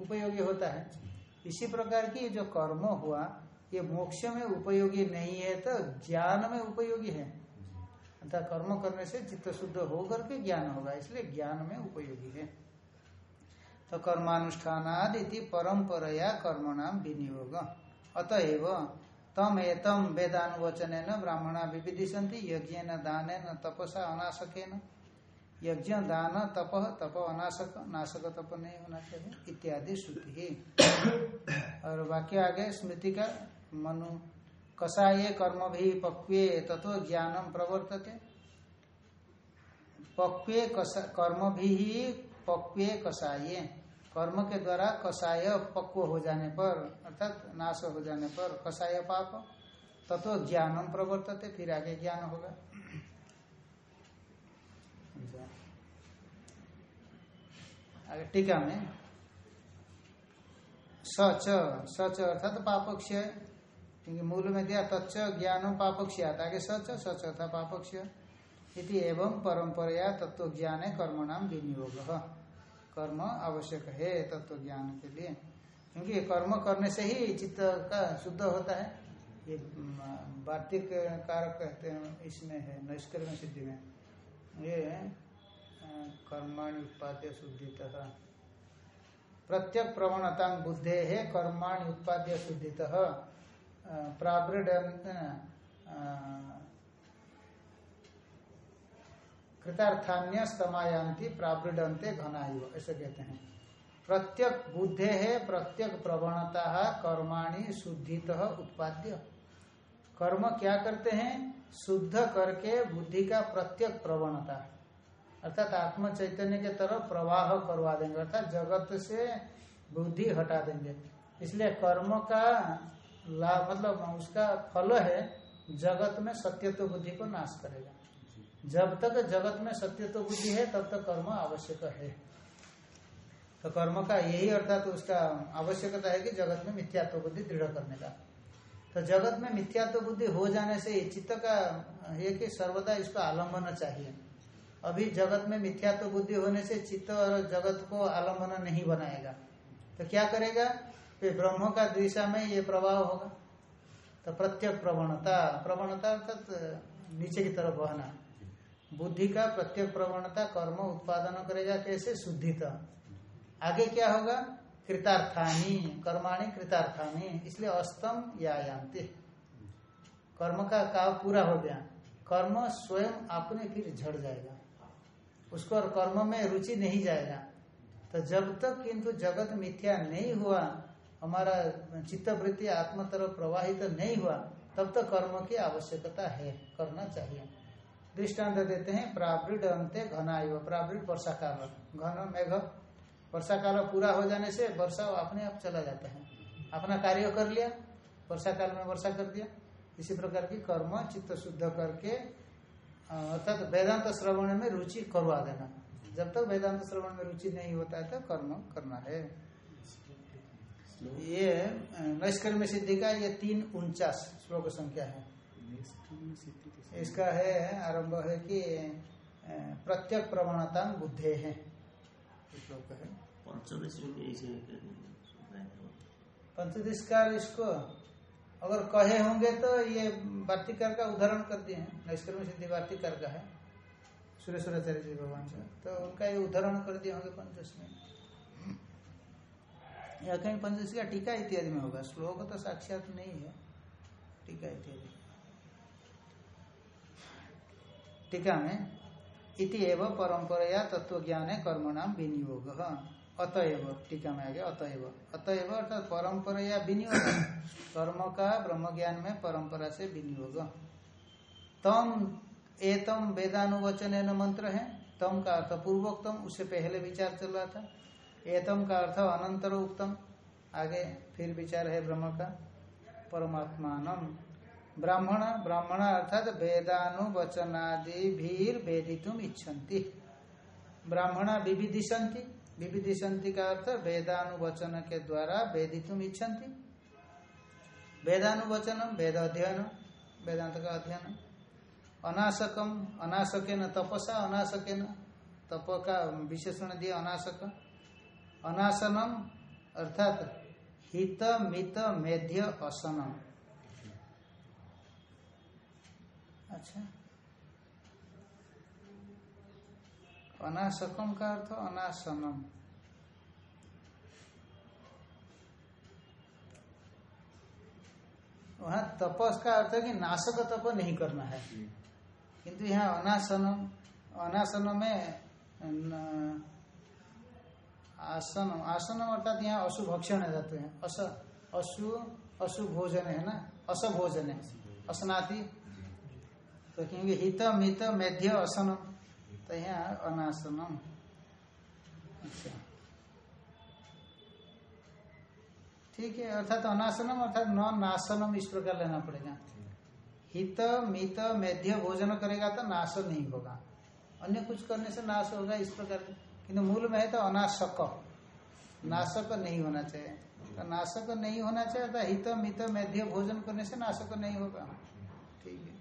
उपयोगी होता है। इसी प्रकार की जो कर्म हुआ, ये मोक्ष में उपयोगी नहीं है तो ज्ञान में उपयोगी है। अर्थात कर्म करने से चित्त शुद्ध होकर के ज्ञान होगा, इसलिए ज्ञान में उपयोगी है। तो कर्मानुष्ठानादि परंपरया कर्मणाम विनियोग। अतएव तम एतम वेदानुवचन न ब्राह्मणा विविधिशंति यज्ञ न दान न तपसा अनाशक यज्ञ, दान, तप तप अनाशक नाशक तप नहीं होना चाहिए, इत्यादि श्रुति। और वाक्य आगे स्मृति का मनु कषाये कर्म भी पक्वे तत्व ज्ञानम प्रवर्तते। पक्वे कर्म भी पक्वे कषाये कर्म के द्वारा कषाय पक्व हो जाने पर, अर्थात नाश हो जाने पर कषाय पाप, तत्व ज्ञानम प्रवर्तते, फिर आगे ज्ञान होगा। आगे टीका में, सच सच अर्थात पापक्षय, क्योंकि मूल में दिया तच्च ज्ञान पापक्षय, आगे सच सच अर्थात पापक्षय, इति एवं परंपरा तत्व ज्ञान कर्म नाम विनियोग। कर्म आवश्यक है तत्व ज्ञान के लिए। क्योंकि कर्म करने से ही चित्त का शुद्ध होता है। ये वार्तिक कारक कहते हैं, इसमें है, नैष्कर्म सिद्धि में। ये कर्माणि उत्पाद्य शुद्धित। प्रत्यक प्रवणता बुद्धे है कर्माणि उत्पाद्य शुद्धित। प्रावृड कृतार्थान्य स्तमायांति प्रावृडंते घनायु ऐसे कहते हैं। प्रत्यक बुद्धे है प्रत्यक प्रवणता कर्माणी शुद्धित उत्पाद्य। कर्म क्या करते हैं? शुद्ध करके बुद्धि का प्रत्यक प्रवणता। अर्थात आत्म चैतन्य के तरफ़ प्रवाह करवा देंगे, अर्थात जगत से बुद्धि हटा देंगे। इसलिए कर्म का लाभ मतलब उसका फल है, जगत में सत्यत्व बुद्धि को नाश करेगा। जब तक जगत में सत्य तो बुद्धि है, तब तक कर्म आवश्यक है। तो कर्म का यही अर्थात तो उसका आवश्यकता है कि जगत में मिथ्यात्व बुद्धि दृढ़ करने का। तो जगत में मिथ्यात्व बुद्धि हो जाने से चित्त का है कि सर्वदा इसको आलंबन चाहिए। अभी जगत में मिथ्यात्व बुद्धि होने से चित्त और जगत को आलंबन नहीं बनाएगा। तो क्या करेगा? फिर ब्रह्म का दिशा में ये प्रभाव होगा। तो प्रत्यक प्रवणता प्रवणता अर्थात नीचे की तरफ़ बहना। बुद्धि का प्रत्येक प्रवणता कर्म उत्पादन करेगा कैसे? शुद्धिता आगे क्या होगा? कृतार्थानी, कर्माणी कृतार्थानी, इसलिए अस्तम या यान्ति कर्म का काव पूरा हो गया। कर्म स्वयं अपने फिर झड़ जाएगा। उसको और कर्म में रुचि नहीं जाएगा। तो जब तक किंतु जगत मिथ्या नहीं हुआ, हमारा चित्त वृत्ति आत्म तरफ़ प्रवाहित तो नहीं हुआ, तब तक तो कर्म की आवश्यकता है, करना चाहिए। दृष्टांत देते हैं, प्रावृड अंत्य घना प्रावृड वर्षा काल। घन, मेघ, वर्षा काल पूरा हो जाने से वर्षा अपने आप चला जाता है। अपना कार्य कर लिया, वर्षा काल में वर्षा कर दिया। इसी प्रकार की कर्म, चित्त शुद्ध करके अर्थात वेदांत श्रवण में रुचि करवा देना। जब तक वेदांत श्रवण में रुचि नहीं होता है तो कर्म करना है। ये नैष्कर्म सिद्धि का ये तीन उनचास श्लोक संख्या है। इसका है आरंभ है कि प्रत्यक प्रवणता बुद्धे है। है। इसको अगर कहे होंगे तो ये वार्तिकार का उदाहरण कर दिए हैं। नैष्कर्म सिद्धि वार्तिकार का है सुरेश्वराचार्य जी भगवान से। तो उनका ये उदाहरण कर दिए होंगे पंचदश में। या कहीं पंचदश का टीका इत्यादि में होगा। श्लोक तो साक्षात नहीं है। टीका इत्यादि टीका में इति एवं परंपरा तत्व ज्ञान है कर्मणाम विनियोग अतएव टीका में आ गया अतएव अतएव अर्थात परंपरा या विनियोग। कर्म का ब्रह्म ज्ञान में परंपरा से विनियोग। तम, एतम वेदानुवचन मंत्र है। तम का अर्थ पूर्वोक्तम उससे पहले विचार चल रहा था। एतम का अर्थ अनंतर उत्तम आगे फिर विचार है ब्रह्म का। परमात्मान ब्राह्मण ब्राह्मण अर्थात वेदानुवचनादि भीर वेदितुम इच्छन्ति। ब्राह्मण विविधिशंति विविधिशंति का अर्थ वेदानुवचन के द्वारा वेदितुम इच्छन्ति। वेदानुवचनम, वेद अध्ययन वेदांत का अध्ययन अनाशकम अनाशक न तपसा अनाशक न तप का विशेषण दिया अनाशक। अनासनम अर्थात हित, मित, मेध्य, असनम। अच्छा। अनाशकम का अर्थ अनासनम। वहाँ तपस का अर्थ है कि नाशक तप नहीं करना है। किंतु यहाँ अनासनम अनासन में आसन आसन अर्थात यहाँ अशु भक्षण जाते हैं। अस अशु अशु भोजन है ना? अस भोजन है। असनाति तो क्योंकि हित मित मेध्य असनम। तो यहाँ अनासनम। अच्छा। ठीक है, अर्थात अनासनम, अर्थात न नासनम इस प्रकार लेना पड़ेगा। हित मित मेध्य भोजन करेगा तो नाश नहीं होगा। अन्य कुछ करने से नाश होगा इस प्रकार। किंतु मूल में है तो अनाशक। नाशक नहीं होना चाहिए। तो नाशक नहीं होना चाहिए तो हित मित मेध्य भोजन करने से नाशक नहीं होगा। ठीक है।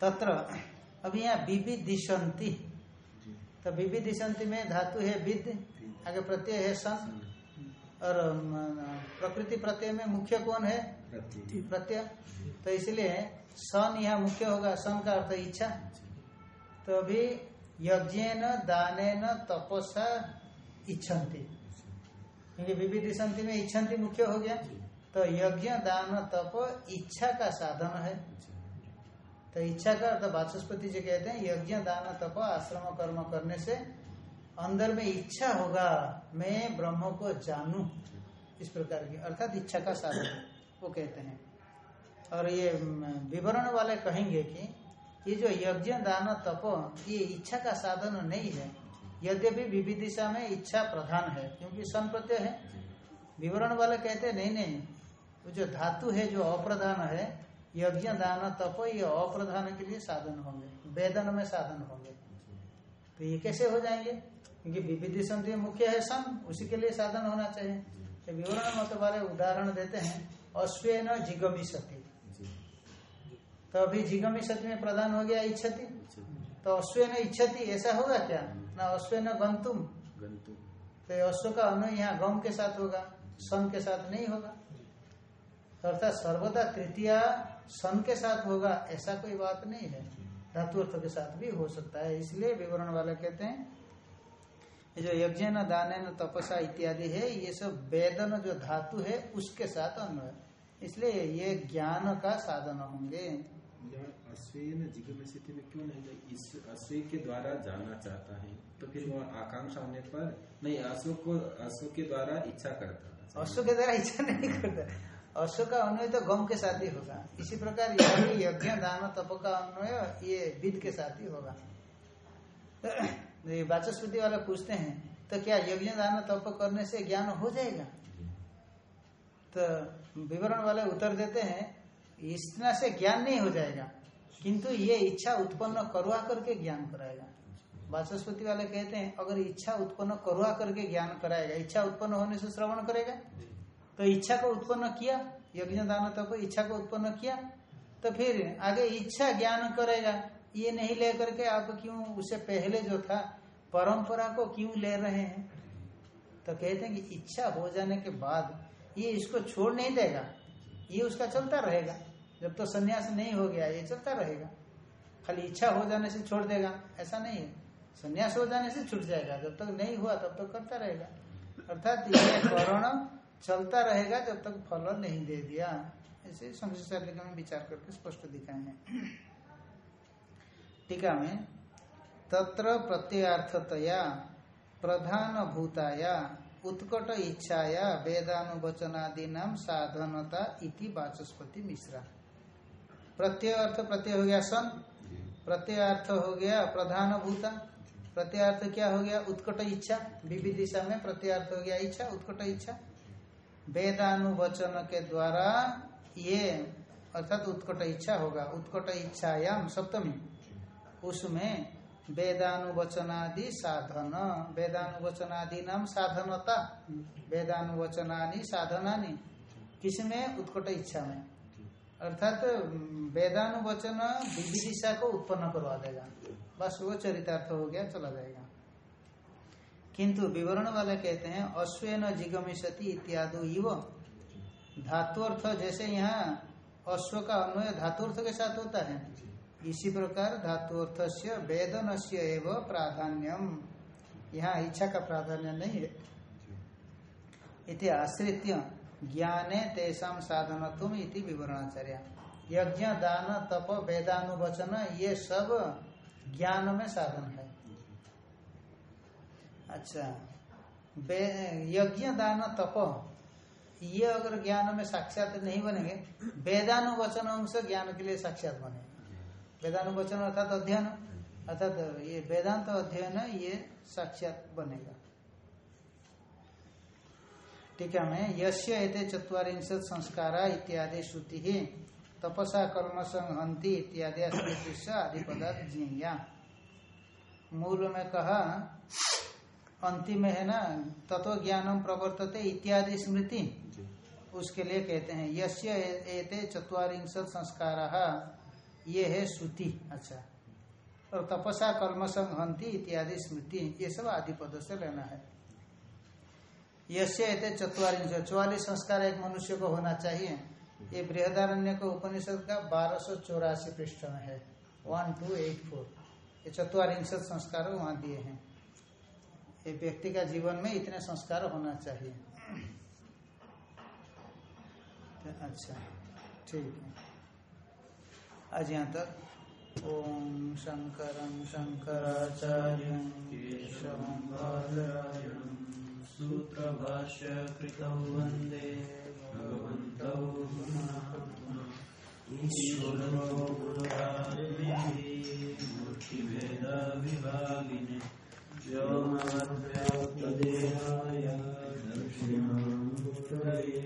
तत्र अभी यहाँ बीबी दिशंति तो बीबी दिशंति में धातु है विद आगे प्रत्यय है सन और प्रकृति प्रत्यय में मुख्य कौन है? प्रत्यय। तो इसलिए सन यहाँ मुख्य होगा सन का अर्थ इच्छा। तो अभी यज्ञ न दाने न तपस्या इच्छन्ति। क्योंकि विविधि संति में इच्छन्ति मुख्य हो गया। तो यज्ञ दान तप इच्छा का साधन है। तो इच्छा का अर्थ वाचस्पति जी कहते हैं, यज्ञ, दान, तप, आश्रम, कर्म करने से अंदर में इच्छा होगा, मैं ब्रह्म को जानू। इस प्रकार की, अर्थात इच्छा का साधन, वो कहते हैं। और ये विवरण वाले कहेंगे कि, ये जो यज्ञ, दान, तप, ये इच्छा का साधन नहीं है। यद्यपि विविदिशा में इच्छा प्रधान है, क्योंकि सन प्रत्यय है। विवरण वाले कहते हैं, नहीं नहीं, वो जो धातु है, जो अप्रधान है यज्ञ दान तप ये अप्रधान के लिए साधन होंगे। वेदन में साधन होंगे। तो ये कैसे हो जाएँगे? क्योंकि विविधिशम जो मुख्य है सन उसी के लिए साधन होना चाहिए। तो विवरण मत वाले उदाहरण देते हैं अश्वेन जिगमी सती। तो अभी जिगमी सती में प्रधान हो गया इच्छति। तो अश्वेन इच्छति ऐसा होगा क्या? ना अश्वेन गंतुम। गंतु तो अश्व का अनु यहाँ गम के साथ होगा सन के साथ नहीं होगा। अर्थात सर्वदा तृतीया सन के साथ होगा ऐसा कोई बात नहीं है। धातु अर्थ के साथ भी हो सकता है इसलिए विवरण वाला कहते हैं जो यज्ञ न दान न तपसा इत्यादि है ये सब वेदन जो धातु है उसके साथ अन्वय इसलिए ये ज्ञान का साधन होंगे। स्थिति में क्यों नहीं इस अश्व के द्वारा जाना चाहता है तो फिर वो आकांक्षा होने पर नहीं अश्व को अश्व के द्वारा इच्छा करता है। अश्व के द्वारा इच्छा नहीं करता। अश्व का अन्वय तो गम के साथ ही होगा। इसी प्रकार यज्ञ दान, तप का अन्वय ये विद के साथ ही होगा। तो वाचस्पति वाले पूछते हैं तो क्या यज्ञ, दान, तप करने से ज्ञान हो जाएगा? तो विवरण वाले उत्तर देते हैं इतना से ज्ञान नहीं हो जाएगा, किंतु ये इच्छा उत्पन्न करवा करके ज्ञान कराएगा। वाचस्पति वाले कहते हैं, अगर इच्छा उत्पन्न करवा करके ज्ञान कराएगा, इच्छा उत्पन्न होने से श्रवण करेगा? तो इच्छा को उत्पन्न किया यज्ञ दान तप इच्छा को उत्पन्न किया तो फिर आगे इच्छा ज्ञान करेगा। ये नहीं ले करके आप क्यों उससे पहले जो था, परंपरा को क्यों ले रहे हैं? तो कहते हैं कि इच्छा हो जाने के बाद ये इसको छोड़ नहीं देगा। ये उसका चलता रहेगा। जब तो सन्यास नहीं हो गया, ये चलता रहेगा। खाली इच्छा हो जाने से छोड़ देगा। ऐसा नहीं है। सन्यास हो जाने से छूट जाएगा। जब तक तो नहीं हुआ, तब तक तो करता रहेगा। अर्थात ये करण चलता रहेगा जब तक फल नहीं दे दिया। ऐसे संक्षिप्त में विचार करके स्पष्ट दिखाए हैं। टीका में, तत्र प्रत्यर्थतया प्रधान भूताया उत्कट इच्छाया वेदानुवचनादि नाम साधनता इति वाचस्पति मिश्रा। प्रत्यय अर्थ प्रत्यय हो गया सन। प्रत्यय अर्थ हो गया प्रधान भूता प्रत्यार्थ क्या हो गया? उत्कट इच्छा। विविध दिशा में प्रत्यार्थ हो गया इच्छा, उत्कट इच्छा। वेदानुवचन के द्वारा ये अर्थात उत्कट इच्छा होगा। उत्कट इच्छायाम सप्तमी। उसमें वेदानुवचनादि साधन। वेदानुवचनादि नाम साधनता। वेदानुवचनानि साधनानि। किसमें? उत्कट इच्छा में। अर्थात, वेदानुवचन विविदिशा को उत्पन्न करवा देगा। बस वो चरितार्थ हो गया, चला जाएगा। किंतु विवरण वाले कहते हैं, अश्वेन जिगमिषति इत्यादि इव। धातुअर्थ जैसे यहाँ अश्व का अन्वय धातुअर्थ के साथ होता है। इसी प्रकार धातुअर्थ से वेदन से एवं प्राधान्यम। यहाँ इच्छा का प्राधान्य नहीं है। इति आश्रित ज्ञाने तेषा साधन तुम इति विवरणाचार्य। यज्ञ, दान, तप, वेदानुवचन, ये सब ज्ञान में साधन है। अच्छा। यज्ञ दान तप। ये अगर ज्ञान में साक्षात नहीं बनेंगे वेदानुवचन अंश ज्ञान के लिए साक्षात बने वेदानुवचन अर्थात अध्ययन, अर्थात ये वेदांत अध्ययन, ये साक्षात बनेगा। टीका में यश्य एते चतुरीशत संस्कारा इत्यादि श्रुति ही तपसा कर्म संहंति इत्यादि आदि पदार्थ मूल में कहा अंतिम है ना तत्व ज्ञानम प्रवर्तते इत्यादि स्मृति। उसके लिए कहते हैं यश्य एते चतुरीशत संस्कारा ये है श्रुति। अच्छा। और तपसा कर्म संहंति इत्यादि स्मृति ये सब आदि पद से लेना है। यश्य एते चतुरीश चौवालीस संस्कार एक मनुष्य को होना चाहिए। ये बृहदारण्य को उपनिषद का बारह सौ चौरासी पृष्ठ में है। वन टू एट फोर ये चतुरीशत संस्कार वहाँ दिए हैं। ये व्यक्ति का जीवन में इतने संस्कार होना चाहिए। अच्छा ठीक है। आज यहाँ तक। ओम शंकर शंकराचार्य सूत्र भाष्य कृतौ वंदे व्योमवद्व्याप्तदेहाय दक्षिणामूर्तये